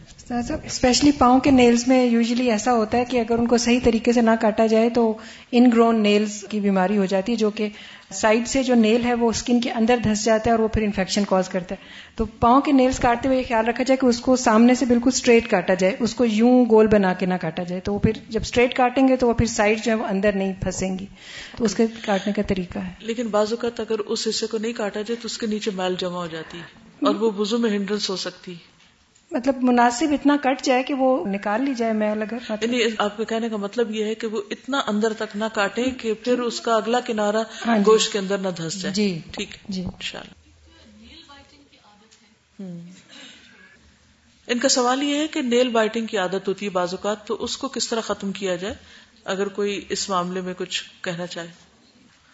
اسپیشلی پاؤں کے نیلز میں یوزلی ایسا ہوتا ہے کہ اگر ان کو صحیح طریقے سے نہ کاٹا جائے تو ان گرون نیلز کی بیماری ہو جاتی ہے جو کہ سائڈ سے جو نیل ہے وہ اسکن کے اندر دھس جاتا ہے اور وہ پھر انفیکشن کاز کرتا ہے۔ تو پاؤں کے نیلز کاٹتے ہوئے خیال رکھا جائے کہ اس کو سامنے سے بالکل اسٹریٹ کاٹا جائے اس کو یوں گول بنا کے نہ کاٹا جائے۔ تو وہ پھر جب اسٹریٹ کاٹیں گے تو وہ پھر سائڈ جو ہے وہ اندر نہیں پھنسیں گی۔ تو اس کے کاٹنے کا طریقہ ہے۔ لیکن بعض اوقات اگر اس حصے کو نہیں کاٹا جائے تو اس کے نیچے میل جمع ہو جاتی ہے۔ اور وہ بزو میں ہنڈرنس ہو سکتی۔ مطلب مناسب اتنا کٹ جائے کہ وہ نکال لی جائے میل اگر۔ یعنی آپ کے کہنے کا مطلب یہ ہے کہ وہ اتنا اندر تک نہ کاٹے کہ پھر اس کا اگلا کنارا ہاں جی۔ گوشت کے اندر نہ دھس جائے۔ جی۔ ٹھیک جی۔ ان کا سوال یہ ہے کہ نیل بائٹنگ کی عادت ہوتی ہے بعض اوقات تو اس کو کس طرح ختم کیا جائے؟ اگر کوئی اس معاملے میں کچھ کہنا چاہے۔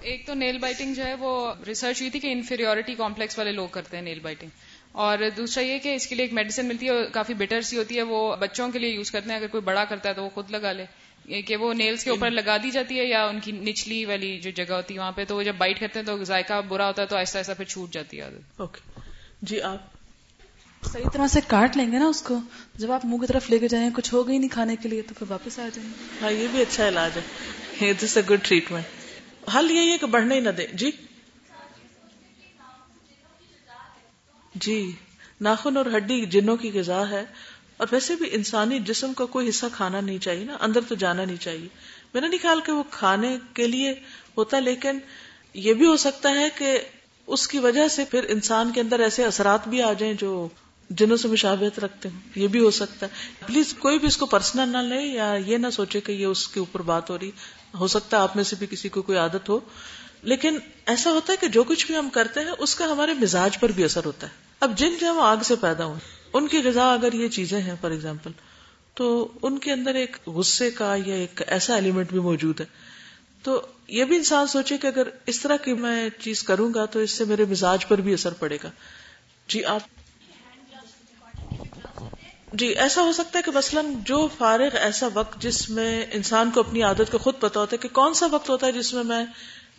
ایک تو نیل بائٹنگ جو ہے وہ ریسرچ ہوئی تھی کہ انفیریورٹی کمپلیکس والے لوگ کرتے ہیں نیل بائٹنگ۔ اور دوسرا یہ کہ اس کے لیے ایک میڈیسن ملتی ہے کافی بیٹر سی ہوتی ہے وہ بچوں کے لیے یوز کرتے ہیں۔ اگر کوئی بڑا کرتا ہے تو وہ خود لگا لے۔ کہ وہ نیلز کے اوپر لگا دی جاتی ہے یا ان کی نچلی والی جو جگہ ہوتی ہے وہاں پہ تو وہ جب بائٹ کرتے ہیں تو ذائقہ برا ہوتا ہے تو ایسا ایسا پھر چھوٹ جاتی ہے اوکے۔ جی آپ؟ صحیح طرح سے کاٹ لیں گے نا اس کو۔ جب آپ منہ کی طرف لے کے جائیں کچھ ہو گئی نہیں کھانے کے لیے تو پھر واپس آ جائیں۔ گے ہاں یہ بھی اچھا علاج ہے۔ گڈ ٹریٹمنٹ حل یہی ہے کہ بڑھنے ہی نہ دیں جی؟ جی ناخن اور ہڈی جنوں کی غذا ہے۔ اور ویسے بھی انسانی جسم کا کوئی حصہ کھانا نہیں چاہیے نا، اندر تو جانا نہیں چاہیے۔ میرا نہیں خیال کہ وہ کھانے کے لیے ہوتا، لیکن یہ بھی ہو سکتا ہے کہ اس کی وجہ سے پھر انسان کے اندر ایسے اثرات بھی آ جائیں جو جنوں سے مشابہت رکھتے ہیں یہ بھی ہو سکتا ہے۔ پلیز کوئی بھی اس کو پرسنل نہ لے یا یہ نہ سوچے کہ یہ اس کے اوپر بات ہو رہی۔ ہو سکتا ہے آپ میں سے بھی کسی کو کوئی عادت ہو، لیکن ایسا ہوتا ہے کہ جو کچھ بھی ہم کرتے ہیں، اس کا ہمارے مزاج پر بھی اثر ہوتا ہے۔ اب جن جو وہ آگ سے پیدا ہوئے۔ ان کی غذا اگر یہ چیزیں ہیں فار ایگزامپل تو ان کے اندر ایک غصے کا یا ایک ایسا ایلیمنٹ بھی موجود ہے۔ تو یہ بھی انسان سوچے کہ اگر اس طرح کی میں چیز کروں گا، تو اس سے میرے مزاج پر بھی اثر پڑے گا۔ جی آپ جی ایسا ہو سکتا ہے کہ مثلاً جو فارغ ایسا وقت جس میں انسان کو اپنی عادت کا خود پتا ہوتا ہے کہ کون سا وقت ہوتا ہے جس میں میں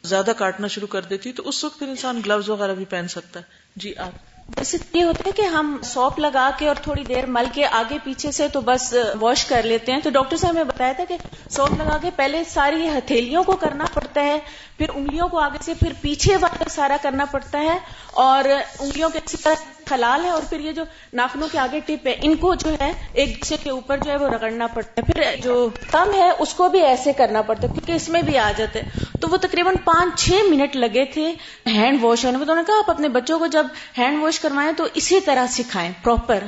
زیادہ کاٹنا شروع کر دیتی، تو اس وقت پھر انسان گلوز وغیرہ بھی پہن سکتا ہے۔ جی آپ۔ بس یہ ہوتا ہے کہ ہم سوپ لگا کے اور تھوڑی دیر مل کے آگے پیچھے سے تو بس واش کر لیتے ہیں۔ تو ڈاکٹر صاحب نے بتایا تھا کہ سوپ لگا کے پہلے ساری ہتھیلیوں کو کرنا پڑتا ہے، پھر انگلیوں کو آگے سے پھر پیچھے والا سارا کرنا پڑتا ہے اور انگلیوں کے اسی طرح کھلال ہے اور پھر یہ جو ناخنوں کے آگے ٹپ ہے، ان کو جو ہے ایک دوسرے کے اوپر جو ہے وہ رگڑنا پڑتا ہے۔ پھر جو کم ہے، اس کو بھی ایسے کرنا پڑتا ہے کیونکہ اس میں بھی آ جاتے تو وہ تقریباً پانچ، چھ منٹ لگے تھے ہینڈ واش ہونے میں۔ تو انہوں نے کہا، آپ اپنے بچوں کو جب ہینڈ واش کروائیں تو اسی طرح سکھائیں، پراپر۔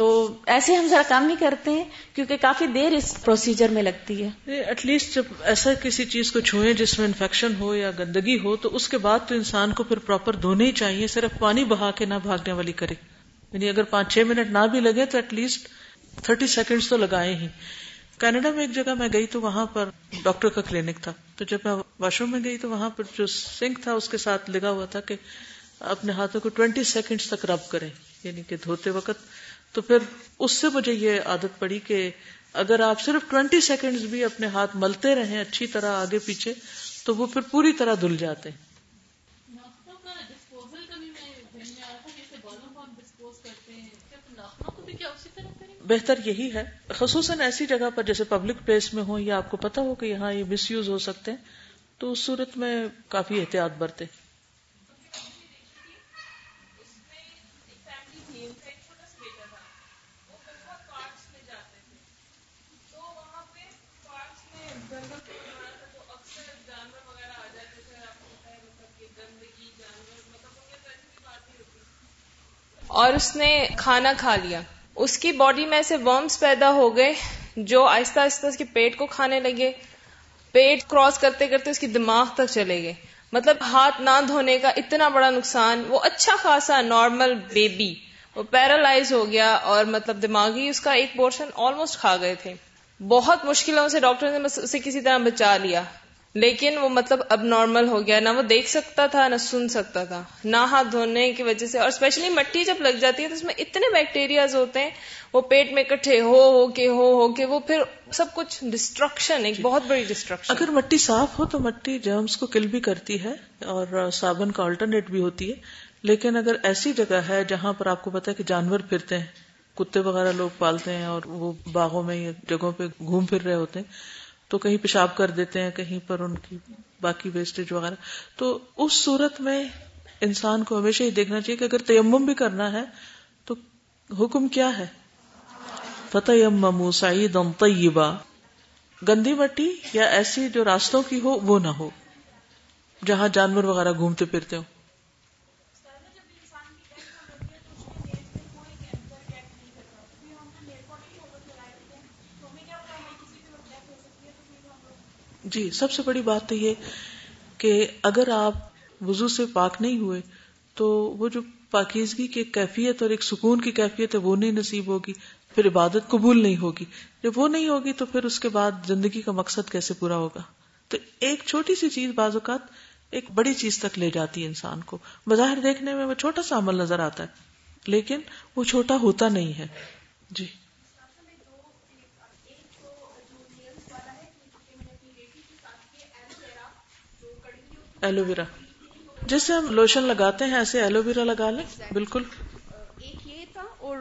تو ایسے ہم ذرا کام نہیں کرتے ہیں کیونکہ کافی دیر اس پروسیجر میں لگتی ہے۔ ایٹ لیسٹ جب ایسا کسی چیز کو چھوئیں جس میں انفیکشن ہو یا گندگی ہو، تو اس کے بعد تو انسان کو پھر پراپر دھونے ہی چاہیے، صرف پانی بہا کے نہ بھاگنے والی کرے۔ یعنی اگر پانچ چھ منٹ نہ بھی لگے تو ایٹ لیسٹ تھرٹی سیکنڈ تو لگائے ہی۔ کینیڈا میں ایک جگہ میں گئی تو وہاں پر ڈاکٹر کا کلینک تھا۔ تو جب میں واش روم میں گئی تو وہاں پر جو سنک تھا، اس کے ساتھ لگا ہوا تھا کہ اپنے ہاتھوں کو ٹوینٹی سیکنڈ تک رب کریں یعنی کہ دھوتے وقت تو پھر اس سے مجھے یہ عادت پڑی کہ اگر آپ صرف ٹوینٹی سیکنڈ بھی اپنے ہاتھ ملتے رہیں اچھی طرح آگے پیچھے تو وہ پھر پوری طرح دھل جاتے ہیں۔ بہتر یہی ہے۔ خصوصاً ایسی جگہ پر جیسے پبلک پلیس میں ہو یا آپ کو پتا ہو کہ یہاں یہ مس یوز ہو سکتے ہیں تو اس صورت میں کافی احتیاط برتے اور اس نے کھانا کھا لیا۔ اس کی باڈی میں سے ورمز پیدا ہو گئے جو آہستہ آہستہ اس کے پیٹ کو کھانے لگے۔ پیٹ کراس کرتے کرتے اس کی دماغ تک چلے گئے۔ مطلب ہاتھ نہ دھونے کا اتنا بڑا نقصان، وہ اچھا خاصا نارمل بیبی وہ پیرالائز ہو گیا اور مطلب دماغی اس کا ایک پورشن آلموسٹ کھا گئے تھے۔ بہت مشکلوں سے ڈاکٹر نے اسے کسی طرح بچا لیا۔ لیکن وہ مطلب اب نارمل ہو گیا نہ وہ دیکھ سکتا تھا نہ سن سکتا تھا نہ ہاتھ دھونے کی وجہ سے۔ اور اسپیشلی مٹی جب لگ جاتی ہے تو اس میں اتنے بیکٹیریاز ہوتے ہیں وہ پیٹ میں اکٹھے ہو ہو کے ہو ہو کے وہ پھر سب کچھ ڈسٹرکشن ایک بہت بڑی ڈسٹرکشن اگر مٹی صاف ہو تو مٹی جرمس کو کل بھی کرتی ہے اور صابن کا آلٹرنیٹ بھی ہوتی ہے۔ لیکن اگر ایسی جگہ ہے جہاں پر آپ کو پتا ہے کہ جانور پھرتے ہیں کتے وغیرہ لوگ پالتے ہیں اور وہ باغوں میں یا جگہوں پہ گھوم پھر رہے ہوتے ہیں تو کہیں پیشاب کر دیتے ہیں، کہیں پر ان کی باقی ویسٹیج وغیرہ۔ تو اس صورت میں انسان کو ہمیشہ ہی دیکھنا چاہیے کہ اگر تیمم بھی کرنا ہے تو حکم کیا ہے؟ فتح سعید طیبہ گندی مٹی یا ایسی جو راستوں کی ہو، وہ نہ ہو۔ جہاں جانور وغیرہ گھومتے پھرتے ہو جی سب سے بڑی بات تو یہ کہ اگر آپ وضو سے پاک نہیں ہوئے تو وہ جو پاکیزگی کی کیفیت اور ایک سکون کی کیفیت ہے، وہ نہیں نصیب ہوگی، پھر عبادت قبول نہیں ہوگی۔ جب وہ نہیں ہوگی تو پھر اس کے بعد زندگی کا مقصد کیسے پورا ہوگا؟ تو ایک چھوٹی سی چیز بعض اوقات ایک بڑی چیز تک لے جاتی ہے انسان کو۔ بظاہر دیکھنے میں وہ چھوٹا سا عمل نظر آتا ہے، لیکن وہ چھوٹا ہوتا نہیں ہے۔ جی۔ Aloe vera. جیسے ہم لوشن لگاتے ہیں، ایسے ایلو ویرا لگا لیں۔ بالکل۔ ایک یہ تھا اور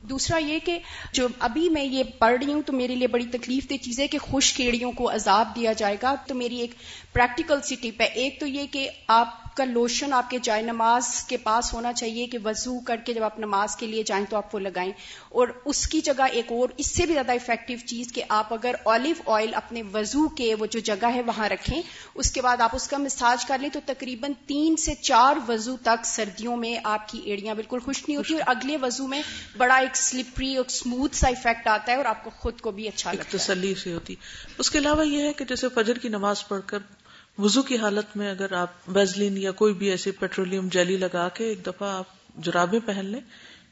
دوسرا یہ کہ جو ابھی میں یہ پڑھ رہی ہوں تو میرے لیے بڑی تکلیف دہ چیز ہے کہ خوش کیڑیوں کو عذاب دیا جائے گا۔ تو میری ایک پریکٹیکل سی ٹپ ہے ایک تو یہ کہ آپ کا لوشن آپ کے جائے نماز کے پاس ہونا چاہیے کہ وضو کر کے جب آپ نماز کے لیے جائیں تو آپ وہ لگائیں اور اس کی جگہ ایک اور اس سے بھی زیادہ افیکٹو چیز کہ آپ اگر آلو آئل اپنے وضو کے وہ جو جگہ ہے وہاں رکھیں اس کے بعد آپ اس کا مساج کر لیں تو تقریباً تین سے چار وضو تک سردیوں میں آپ کی ایڑیاں بالکل خوش نہیں ہوتی اور اگلے وضو میں بڑا ایک سلپری اور اسموتھ سا افیکٹ آتا ہے اور آپ کو خود کو بھی اچھا لگتا تسلی سے ہوتی۔ اس کے علاوہ یہ ہے کہ جیسے فجر کی نماز پڑھ کر وضو کی حالت میں اگر آپ ویزلین یا کوئی بھی ایسی پیٹرولیم جیلی لگا کے ایک دفعہ آپ جرابیں پہن لیں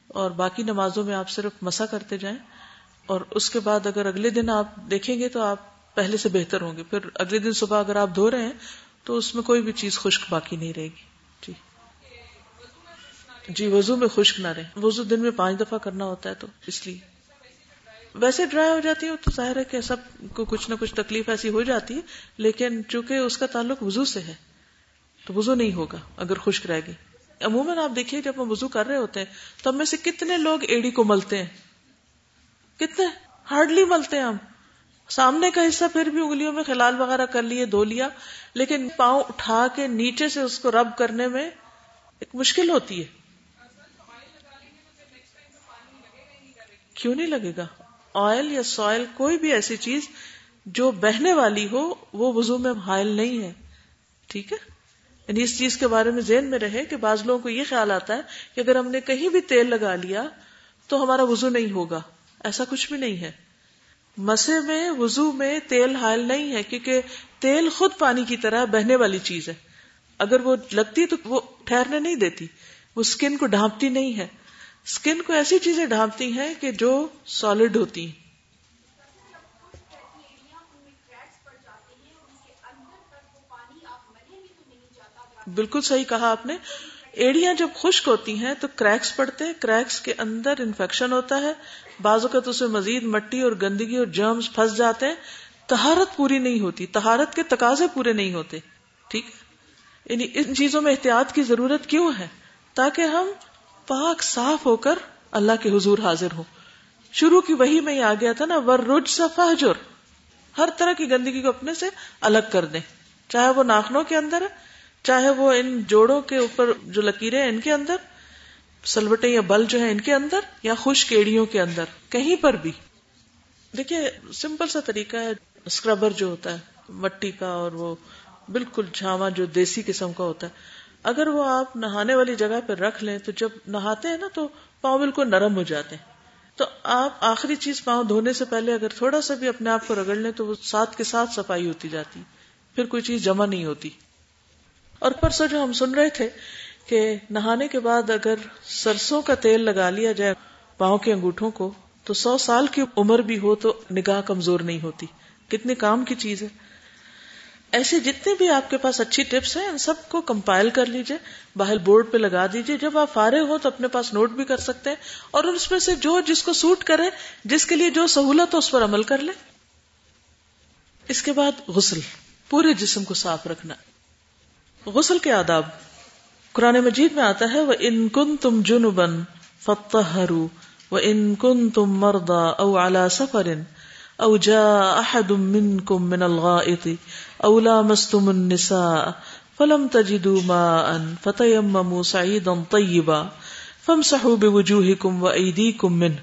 اور باقی نمازوں میں آپ صرف مسا کرتے جائیں اور اس کے بعد اگر اگلے دن آپ دیکھیں گے تو آپ پہلے سے بہتر ہوں گے۔ پھر اگلے دن صبح اگر آپ دھو رہے ہیں تو اس میں کوئی بھی چیز خشک باقی نہیں رہے گی۔ جی۔ جی وضو میں خشک نہ رہے وضو دن میں پانچ دفعہ کرنا ہوتا ہے تو اس لیے۔ ویسے ڈرائی ہو جاتی ہے تو ظاہر ہے کہ سب کو کچھ نہ کچھ تکلیف ایسی ہو جاتی ہے، لیکن چونکہ اس کا تعلق وضو سے ہے، تو وضو نہیں ہوگا اگر خشک رہے گی عموماً آپ دیکھیے، جب ہم وضو کر رہے ہوتے ہیں، تو ہم میں سے کتنے لوگ ایڑی کو ملتے ہیں؟ کتنے؟ ہارڈلی ملتے ہیں ہم۔ سامنے کا حصہ پھر بھی انگلیوں میں خلال وغیرہ کر لیے، دھو لیا، لیکن پاؤں اٹھا کے نیچے سے اس کو رب کرنے میں ایک مشکل ہوتی ہے۔ کیوں نہیں لگے گا؟ آئل یا سوئل کوئی بھی ایسی چیز جو بہنے والی ہو، وہ وضو میں حائل نہیں ہے۔ ٹھیک ہے؟ یعنی اس چیز کے بارے میں ذہن میں رہے کہ بعض لوگوں کو یہ خیال آتا ہے کہ اگر ہم نے کہیں بھی تیل لگا لیا تو ہمارا وضو نہیں ہوگا۔ ایسا کچھ بھی نہیں ہے۔ مسے میں، وضو میں تیل حائل نہیں ہے کیونکہ تیل خود پانی کی طرح بہنے والی چیز ہے۔ اگر وہ لگتی تو وہ ٹھہرنے نہیں دیتی۔ وہ اسکن کو ڈھانپتی نہیں ہے۔ اسکن کو ایسی چیزیں ڈھانپتی ہیں کہ جو سالڈ ہوتی ہیں۔ بالکل صحیح کہا آپ نے۔ ایڑیاں جب خشک ہوتی ہیں تو کریکس پڑتے ہیں۔ کریکس کے اندر انفیکشن ہوتا ہے۔ بعض اوقات اسے مزید مٹی اور گندگی اور جرمز پھنس جاتے ہیں۔ تہارت پوری نہیں ہوتی۔ تہارت کے تقاضے پورے نہیں ہوتے۔ ٹھیک یعنی ان چیزوں میں احتیاط کی ضرورت کیوں ہے؟ تاکہ ہم پاک صاف ہو کر اللہ کے حضور حاضر ہو شروع کی وہی میں آ گیا تھا نا ور رج سفاجر ہر طرح کی گندگی کو اپنے سے الگ کر دیں۔ چاہے وہ ناخنوں کے اندر ہے، چاہے وہ ان جوڑوں کے اوپر جو لکیریں ہیں ان کے اندر سلوٹے یا بل جو ہے ان کے اندر، یا خوش کیڑیوں کے اندر، کہیں پر بھی۔ دیکھیے، سمپل سا طریقہ ہے، اسکربر جو ہوتا ہے، مٹی کا اور وہ بالکل جھاوا جو دیسی قسم کا ہوتا ہے۔ اگر وہ آپ نہانے والی جگہ پہ رکھ لیں تو جب نہاتے ہیں نا تو پاؤں بالکل نرم ہو جاتے ہیں۔ تو آپ آخری چیز پاؤں دھونے سے پہلے اگر تھوڑا سا بھی اپنے آپ کو رگڑ لیں تو وہ ساتھ کے ساتھ صفائی ہوتی جاتی۔ پھر کوئی چیز جمع نہیں ہوتی۔ اور پرسوں جو ہم سن رہے تھے کہ نہانے کے بعد اگر سرسوں کا تیل لگا لیا جائے پاؤں کے انگوٹھوں کو تو سو سال کی عمر بھی ہو تو نگاہ کمزور نہیں ہوتی۔ کتنے کام کی چیز ہے۔ ایسے جتنے بھی آپ کے پاس اچھی ٹپس ہیں، ان سب کو کمپائل کر لیجیے، باہر بورڈ پہ لگا دیجیے۔ جب آپ فارغ ہو تو اپنے پاس نوٹ بھی کر سکتے ہیں اور اس میں سے جو جس کو سوٹ کرے، جس کے لیے جو سہولت ہو، اس پر عمل کر لے۔ اس کے بعد غسل، پورے جسم کو صاف رکھنا۔ غسل کے آداب۔ قرآن مجید میں آتا ہے وہ ان کن تم جن بن فتح و ان کن تم مردا او اعلی سفر او جاء احد منكم من الغائط او لامستم النساء فلم تجدوا ماء فتيمموا صعيدا طيبا فامسحوا بوجوهكم وايديكم منه.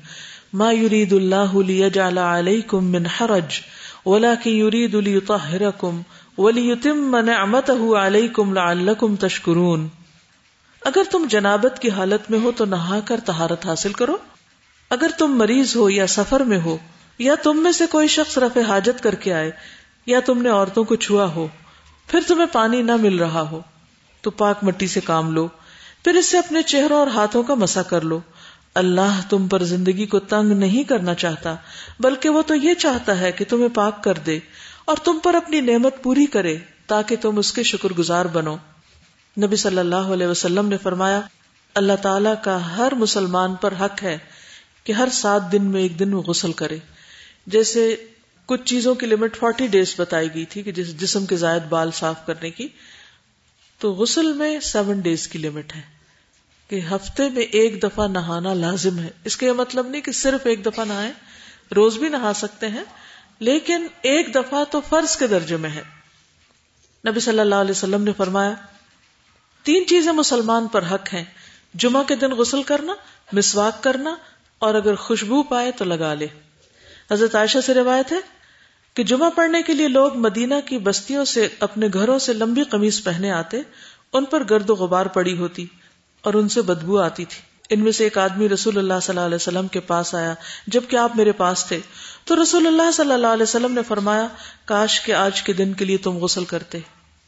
ما يريد الله ليجعل عليكم من حرج، ولكن يريد ليطهركم وليتم نعمته عليكم لعلكم تشكرون. اگر تم جنابت کی حالت میں ہو تو نہا کر طہارت حاصل کرو۔ اگر تم مریض ہو یا سفر میں ہو، یا تم میں سے کوئی شخص رفع حاجت کر کے آئے یا تم نے عورتوں کو چھوا ہو، پھر تمہیں پانی نہ مل رہا ہو۔ تو پاک مٹی سے کام لو، پھر اس سے اپنے چہروں اور ہاتھوں کا مسا کر لو۔ اللہ تم پر زندگی کو تنگ نہیں کرنا چاہتا، بلکہ وہ تو یہ چاہتا ہے کہ تمہیں پاک کر دے اور تم پر اپنی نعمت پوری کرے تاکہ تم اس کے شکر گزار بنو۔ نبی صلی اللہ علیہ وسلم نے فرمایا، اللہ تعالی کا ہر مسلمان پر حق ہے کہ ہر سات دن میں ایک دن وہ غسل کرے۔ جیسے کچھ چیزوں کی لمٹ فورٹی ڈیز بتائی گئی تھی کہ جس جسم کے زائد بال صاف کرنے کی۔ تو غسل میں سیون ڈیز کی لمٹ ہے کہ ہفتے میں ایک دفعہ نہانا لازم ہے۔ اس کا یہ مطلب نہیں کہ صرف ایک دفعہ نہائے روز بھی نہا سکتے ہیں، لیکن ایک دفعہ تو فرض کے درجے میں ہے۔ نبی صلی اللہ علیہ وسلم نے فرمایا، تین چیزیں مسلمان پر حق ہیں، جمعہ کے دن غسل کرنا، مسواک کرنا، اور اگر خوشبو پائے تو لگا لے۔ حضرت عائشہ سے روایت ہے کہ جمعہ پڑھنے کے لیے لوگ مدینہ کی بستیوں سے اپنے گھروں سے لمبی قمیض پہنے آتے، ان پر گرد و غبار پڑی ہوتی اور ان سے بدبو آتی تھی۔ ان میں سے ایک آدمی رسول اللہ صلی اللہ علیہ وسلم کے پاس آیا۔ جبکہ آپ میرے پاس تھے، تو رسول اللہ صلی اللہ علیہ وسلم نے فرمایا، کاش کے آج کے دن کے لیے تم غسل کرتے۔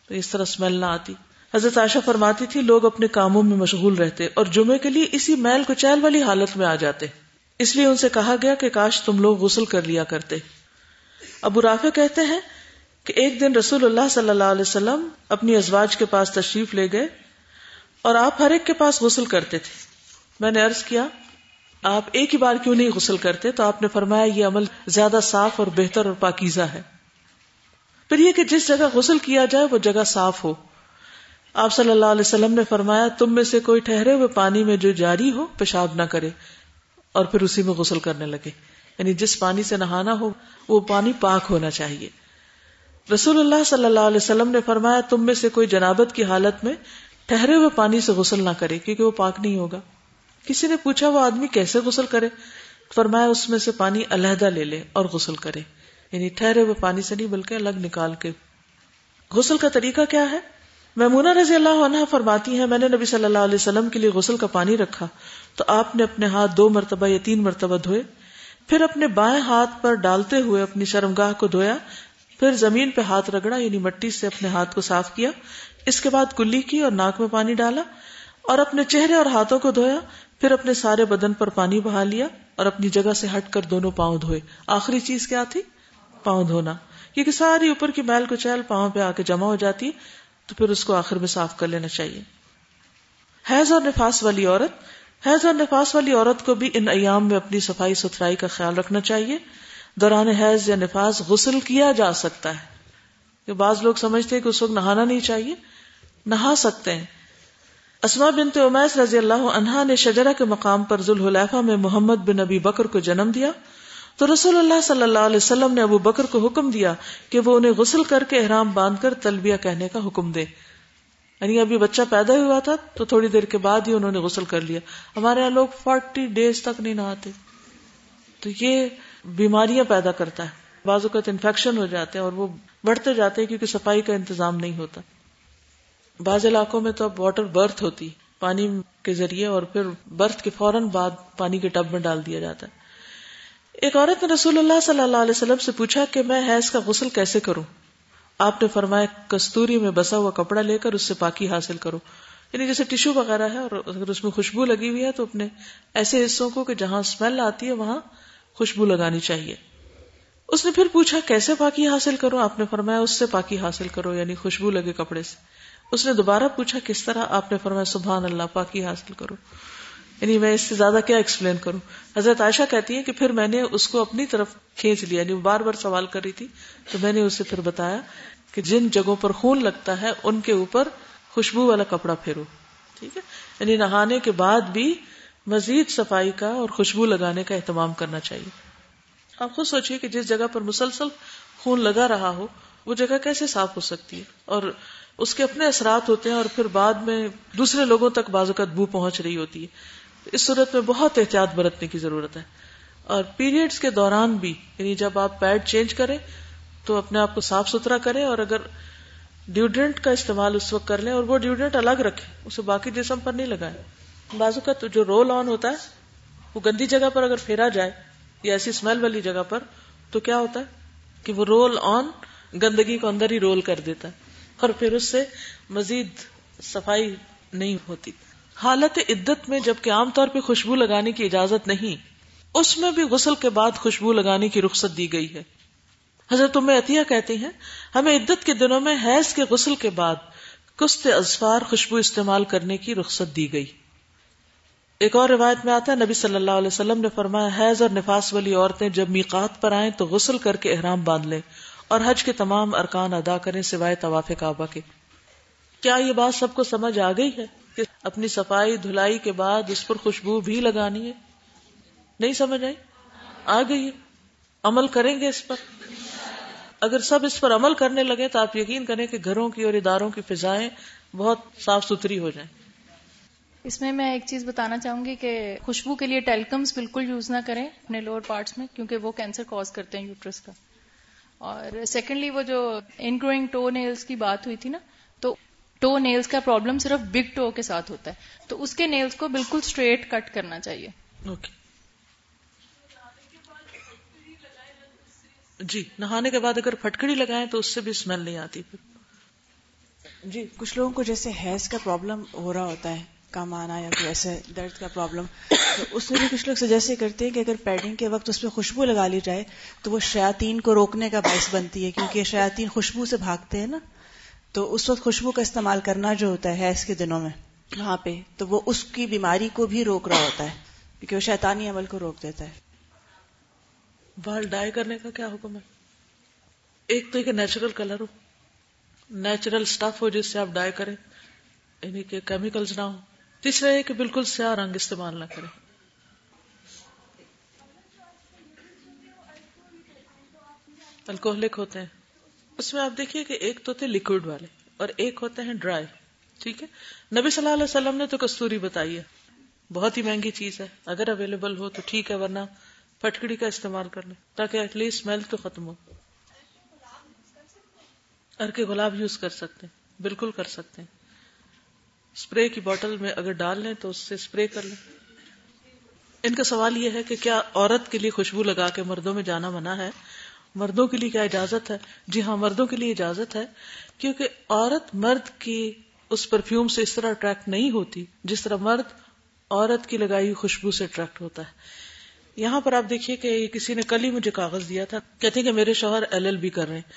تو اس طرح اسمیل نہ آتی۔ حضرت عائشہ فرماتی تھی، لوگ اپنے کاموں میں مشغول رہتے اور جمعے کے لیے اسی میل کچیل والی حالت میں آ جاتے۔ اس لیے ان سے کہا گیا کہ کاش تم لوگ غسل کر لیا کرتے۔ ابو رافع کہتے ہیں کہ ایک دن رسول اللہ صلی اللہ علیہ وسلم اپنی ازواج کے پاس تشریف لے گئے اور آپ ہر ایک کے پاس غسل کرتے تھے۔ میں نے عرض کیا، آپ ایک ہی بار کیوں نہیں غسل کرتے؟ تو آپ نے فرمایا، یہ عمل زیادہ صاف اور بہتر اور پاکیزہ ہے۔ پھر یہ کہ جس جگہ غسل کیا جائے، وہ جگہ صاف ہو۔ آپ صلی اللہ علیہ وسلم نے فرمایا، تم میں سے کوئی ٹھہرے ہوئے پانی میں جو جاری ہو، پیشاب نہ کرے۔ اور پھر اسی میں غسل کرنے لگے۔ یعنی جس پانی سے نہانا ہو، وہ پانی پاک ہونا چاہیے۔ رسول اللہ صلی اللہ علیہ وسلم نے فرمایا، تم میں سے کوئی جنابت کی حالت میں ٹھہرے ہوئے پانی سے غسل نہ کرے، کیونکہ وہ پاک نہیں ہوگا۔ کسی نے پوچھا، وہ آدمی کیسے غسل کرے؟ فرمایا، اس میں سے پانی علیحدہ لے لے اور غسل کرے۔ یعنی ٹھہرے ہوئے پانی سے نہیں، بلکہ الگ نکال کے۔ غسل کا طریقہ کیا ہے؟ میمونہ رضی اللہ عنہ فرماتی ہیں، میں نے نبی صلی اللہ علیہ وسلم کے لیے غسل کا پانی رکھا، تو آپ نے اپنے ہاتھ دو مرتبہ یا تین مرتبہ دھوئے۔ پھر اپنے بائیں ہاتھ پر ڈالتے ہوئے اپنی شرمگاہ کو دھویا، پھر زمین پہ ہاتھ رگڑا یعنی مٹی سے اپنے ہاتھ کو صاف کیا، اس کے بعد کلی کی اور ناک میں پانی ڈالا اور اپنے چہرے اور ہاتھوں کو دھویا، پھر اپنے سارے بدن پر پانی بہا لیا اور اپنی جگہ سے ہٹ کر دونوں پاؤں دھوئے۔ آخری چیز کیا تھی؟ پاؤں دھونا۔ کیونکہ ساری اوپر کی میل کو پاؤں پہ آ کے جمع ہو جاتی، تو پھر اس کو آخر میں صاف کر لینا چاہیے۔ حیض اور نفاس والی عورت حیض اور نفاس والی عورت کو بھی ان ایام میں اپنی صفائی ستھرائی کا خیال رکھنا چاہیے۔ دوران حیض یا نفاس غسل کیا جا سکتا ہے۔ کہ بعض لوگ سمجھتے ہیں کہ اس وقت نہانا نہیں چاہیے۔ نہا سکتے ہیں۔ اسما بنت امیس رضی اللہ عنہا نے شجرا کے مقام پر ذوالحلیفہ میں محمد بن ابی بکر کو جنم دیا۔ تو رسول اللہ صلی اللہ علیہ وسلم نے ابو بکر کو حکم دیا کہ وہ انہیں غسل کر کے احرام باندھ کر تلبیہ کہنے کا حکم دے۔ یعنی ابھی بچہ پیدا ہوا تھا تو تھوڑی دیر کے بعد ہی انہوں نے غسل کر لیا۔ ہمارے یہاں لوگ فورٹی ڈیز تک نہیں نہاتے۔ تو یہ بیماریاں پیدا کرتا ہے۔ بعض اوقات انفیکشن ہو جاتے ہیں اور وہ بڑھتے جاتے ہیں کیونکہ صفائی کا انتظام نہیں ہوتا۔ بعض علاقوں میں تو اب واٹر برتھ ہوتی پانی کے ذریعے اور پھر برتھ کے فوراً بعد پانی کے ٹب میں ڈال دیا جاتا ہے۔ ایک عورت نے رسول اللہ صلی اللہ علیہ وسلم سے پوچھا کہ میں حیض کا غسل کیسے کروں؟ آپ نے فرمایا کستوری میں بسا ہوا کپڑا لے کر اس سے پاکی حاصل کرو۔ یعنی جیسے ٹشو وغیرہ ہے اور اگر اس میں خوشبو لگی ہوئی ہے تو اپنے ایسے حصوں کو کہ جہاں اسمیل آتی ہے وہاں خوشبو لگانی چاہیے۔ اس نے پھر پوچھا کیسے پاکی حاصل کرو آپ نے فرمایا اس سے پاکی حاصل کرو یعنی خوشبو لگے کپڑے سے۔ اس نے دوبارہ پوچھا کس طرح؟ آپ نے فرمایا سبحان اللہ، پاکی حاصل کرو۔ یعنی میں اس سے زیادہ کیا ایکسپلین کروں؟ حضرت عائشہ کہتی ہے کہ پھر میں نے اس کو اپنی طرف کھینچ لیا یعنی بار بار سوال کر رہی تھی، تو میں نے اسے پھر بتایا کہ جن جگہوں پر خون لگتا ہے، ان کے اوپر خوشبو والا کپڑا پھیرو، ٹھیک ہے؟ یعنی نہانے کے بعد بھی مزید صفائی کا اور خوشبو لگانے کا اہتمام کرنا چاہیے۔ آپ خود سوچیے کہ جس جگہ پر مسلسل خون لگا رہا ہو، وہ جگہ کیسے صاف ہو سکتی ہے؟ اور اس کے اپنے اثرات ہوتے ہیں اور پھر بعد میں دوسرے لوگوں تک بازوقت بو پہنچ رہی ہوتی ہے۔ اس صورت میں بہت احتیاط برتنے کی ضرورت ہے۔ اور پیریڈز کے دوران بھی یعنی جب آپ پیڈ چینج کریں، تو اپنے آپ کو صاف ستھرا کریں، اور اگر ڈیوڈرنٹ کا استعمال اس وقت کر لیں، اور وہ ڈیوڈرنٹ الگ رکھے اسے باقی جسم پر نہیں لگائے بازو کا تو جو رول آن ہوتا ہے، وہ گندی جگہ پر اگر پھیرا جائے، یا ایسی اسمیل والی جگہ پر، تو کیا ہوتا ہے؟ کہ وہ رول آن گندگی کو اندر ہی رول کر دیتا ہے، اور پھر اس سے مزید صفائی نہیں ہوتی۔ حالت عدت میں جبکہ عام طور پہ خوشبو لگانے کی اجازت نہیں، اس میں بھی غسل کے بعد خوشبو لگانے کی رخصت دی گئی ہے۔ حضرت عطیہ کہتی ہیں، ہمیں عدت کے دنوں میں حیض کے غسل کے بعد کست ازفار خوشبو استعمال کرنے کی رخصت دی گئی۔ ایک اور روایت میں آتا ہے، نبی صلی اللہ علیہ وسلم نے فرمایا، حیض اور نفاس والی عورتیں جب میقات پر آئیں تو غسل کر کے احرام باندھ لیں اور حج کے تمام ارکان ادا کریں سوائے طواف کعبہ کے۔ کیا یہ بات سب کو سمجھ آ گئی ہے؟ کہ اپنی صفائی دھلائی کے بعد اس پر خوشبو بھی لگانی ہے؟ نہیں سمجھ آئی؟ آ گئی عمل کریں گے اس پر؟ اگر سب اس پر عمل کرنے لگے تو آپ یقین کریں کہ گھروں کی اور اداروں کی فضائیں بہت صاف ستھری ہو جائیں۔ اس میں میں ایک چیز بتانا چاہوں گی کہ خوشبو کے لیے ٹیلکمس بالکل یوز نہ کریں اپنے لوور پارٹس میں، کیونکہ وہ کینسر کاز کرتے ہیں یوٹرس کا۔ اور سیکنڈلی وہ جو ان گروئنگ ٹو نیلس کی بات ہوئی تھی نا ٹو نیلز کا پرابلم صرف بگ ٹو کے ساتھ ہوتا ہے۔ تو اس کے نیلز کو بالکل اسٹریٹ کٹ کرنا چاہیے۔ اوکے جی نہانے کے بعد اگر پھٹکڑی لگائیں تو اس سے بھی اسمیل نہیں آتی پھر۔ جی کچھ لوگوں کو جیسے ہیز کا پرابلم ہو رہا ہوتا ہے کم آنا یا کوئی ایسے درد کا پرابلم تو اس میں بھی کچھ لوگ سجیسٹ کرتے ہیں کہ اگر پیڈنگ کے وقت اس پہ خوشبو لگا لی جائے تو وہ شیاطین کو روکنے کا باعث بنتی ہے کیونکہ شیاطین خوشبو سے بھاگتے ہیں نا۔ تو اس وقت خوشبو کا استعمال کرنا جو ہوتا ہے اس کے دنوں میں وہاں پہ، تو وہ اس کی بیماری کو بھی روک رہا ہوتا ہے، کیونکہ وہ شیطانی عمل کو روک دیتا ہے۔ بال ڈائی کرنے کا کیا حکم ہے؟ ایک تو ایک نیچرل کلر ہو نیچرل سٹف ہو جس سے آپ ڈائی کریں یعنی کہ کیمیکلز نہ ہو تیسرا یہ کہ بالکل سیاہ رنگ استعمال نہ کریں۔ الکوہلک ہوتے ہیں۔ اس میں آپ دیکھیے کہ ایک تو تھے لکوڈ والے اور ایک ہوتے ہیں ڈرائی ٹھیک ہے؟ نبی صلی اللہ علیہ وسلم نے تو کستوری بتائی ہے۔ بہت ہی مہنگی چیز ہے۔ اگر اویلیبل ہو تو ٹھیک ہے، ورنہ پٹکڑی کا استعمال کر لیں تاکہ ایٹ لیسٹ اسمیل تو ختم ہو۔ ار کے گلاب یوز کر سکتے ہیں، بالکل کر سکتے ہیں۔ اسپرے کی بوٹل میں اگر ڈال لیں تو اس سے اسپرے کر لیں۔ ان کا سوال یہ ہے کہ کیا عورت کے لیے خوشبو لگا کے مردوں میں جانا منع ہے؟ مردوں کے لیے کیا اجازت ہے؟ جی ہاں مردوں کے لیے اجازت ہے، کیونکہ عورت مرد کی اس پرفیوم سے اس طرح اٹریکٹ نہیں ہوتی، جس طرح مرد عورت کی لگائی خوشبو سے اٹریکٹ ہوتا ہے۔ یہاں پر آپ دیکھیے کہ کسی نے کل ہی مجھے کاغذ دیا تھا۔ کہتے ہیں کہ میرے شوہر ایل ایل بی کر رہے ہیں۔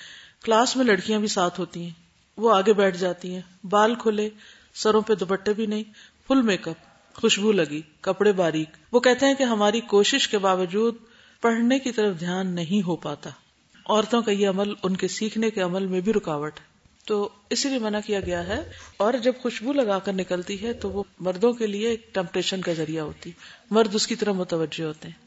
کلاس میں لڑکیاں بھی ساتھ ہوتی ہیں۔ وہ آگے بیٹھ جاتی ہیں۔ بال کھلے، سروں پہ دوپٹے بھی نہیں فل میک اپ خوشبو لگی، کپڑے باریک۔ وہ کہتے ہیں کہ ہماری کوشش کے باوجود پڑھنے کی طرف دھیان نہیں ہو پاتا۔ عورتوں کا یہ عمل، ان کے سیکھنے کے عمل میں بھی رکاوٹ ہے۔ تو اسی لیے منع کیا گیا ہے، اور جب خوشبو لگا کر نکلتی ہے تو وہ مردوں کے لیے ایک ٹمپٹیشن کا ذریعہ ہوتی مرد اس کی طرح متوجہ ہوتے ہیں۔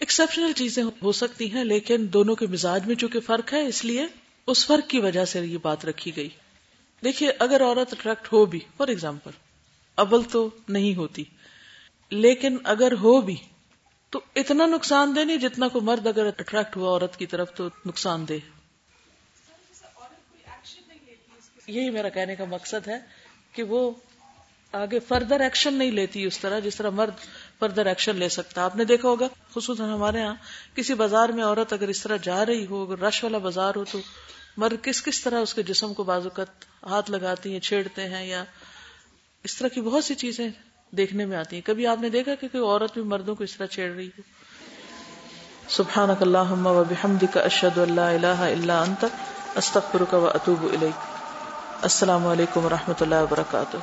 ایکسپشنل چیزیں ہو سکتی ہیں، لیکن دونوں کے مزاج میں چونکہ فرق ہے، اس لیے اس فرق کی وجہ سے یہ بات رکھی گئی۔ دیکھیے، اگر عورت اٹریکٹ ہو بھی فار ایگزامپل ابل تو نہیں ہوتی۔ لیکن اگر ہو بھی، تو اتنا نقصان دہ نہیں جتنا کو مرد اگر اٹریکٹ ہوا عورت کی طرف تو نقصان دہ۔ یہی میرا کہنے کا مقصد ہے کہ وہ آگے فردر ایکشن نہیں لیتی اس طرح جس طرح مرد فردر ایکشن لے سکتا۔ آپ نے دیکھا ہوگا، خصوصاً ہمارے ہاں کسی بازار میں عورت اگر اس طرح جا رہی ہو، اگر رش والا بازار ہو، تو مرد کس کس طرح اس کے جسم کو بازوقت ہاتھ لگاتی ہیں، چھیڑتے ہیں یا اس طرح کی بہت سی چیزیں دیکھنے میں آتی ہیں۔ کبھی آپ نے دیکھا کہ کوئی عورت بھی مردوں کو اس طرح چھیڑ رہی ہے سبحانک اللہم و بحمدک اشہد اللہ الہ الا انت، استغفرک و اتوب الیک۔ السلام علیکم و رحمۃ اللہ وبرکاتہ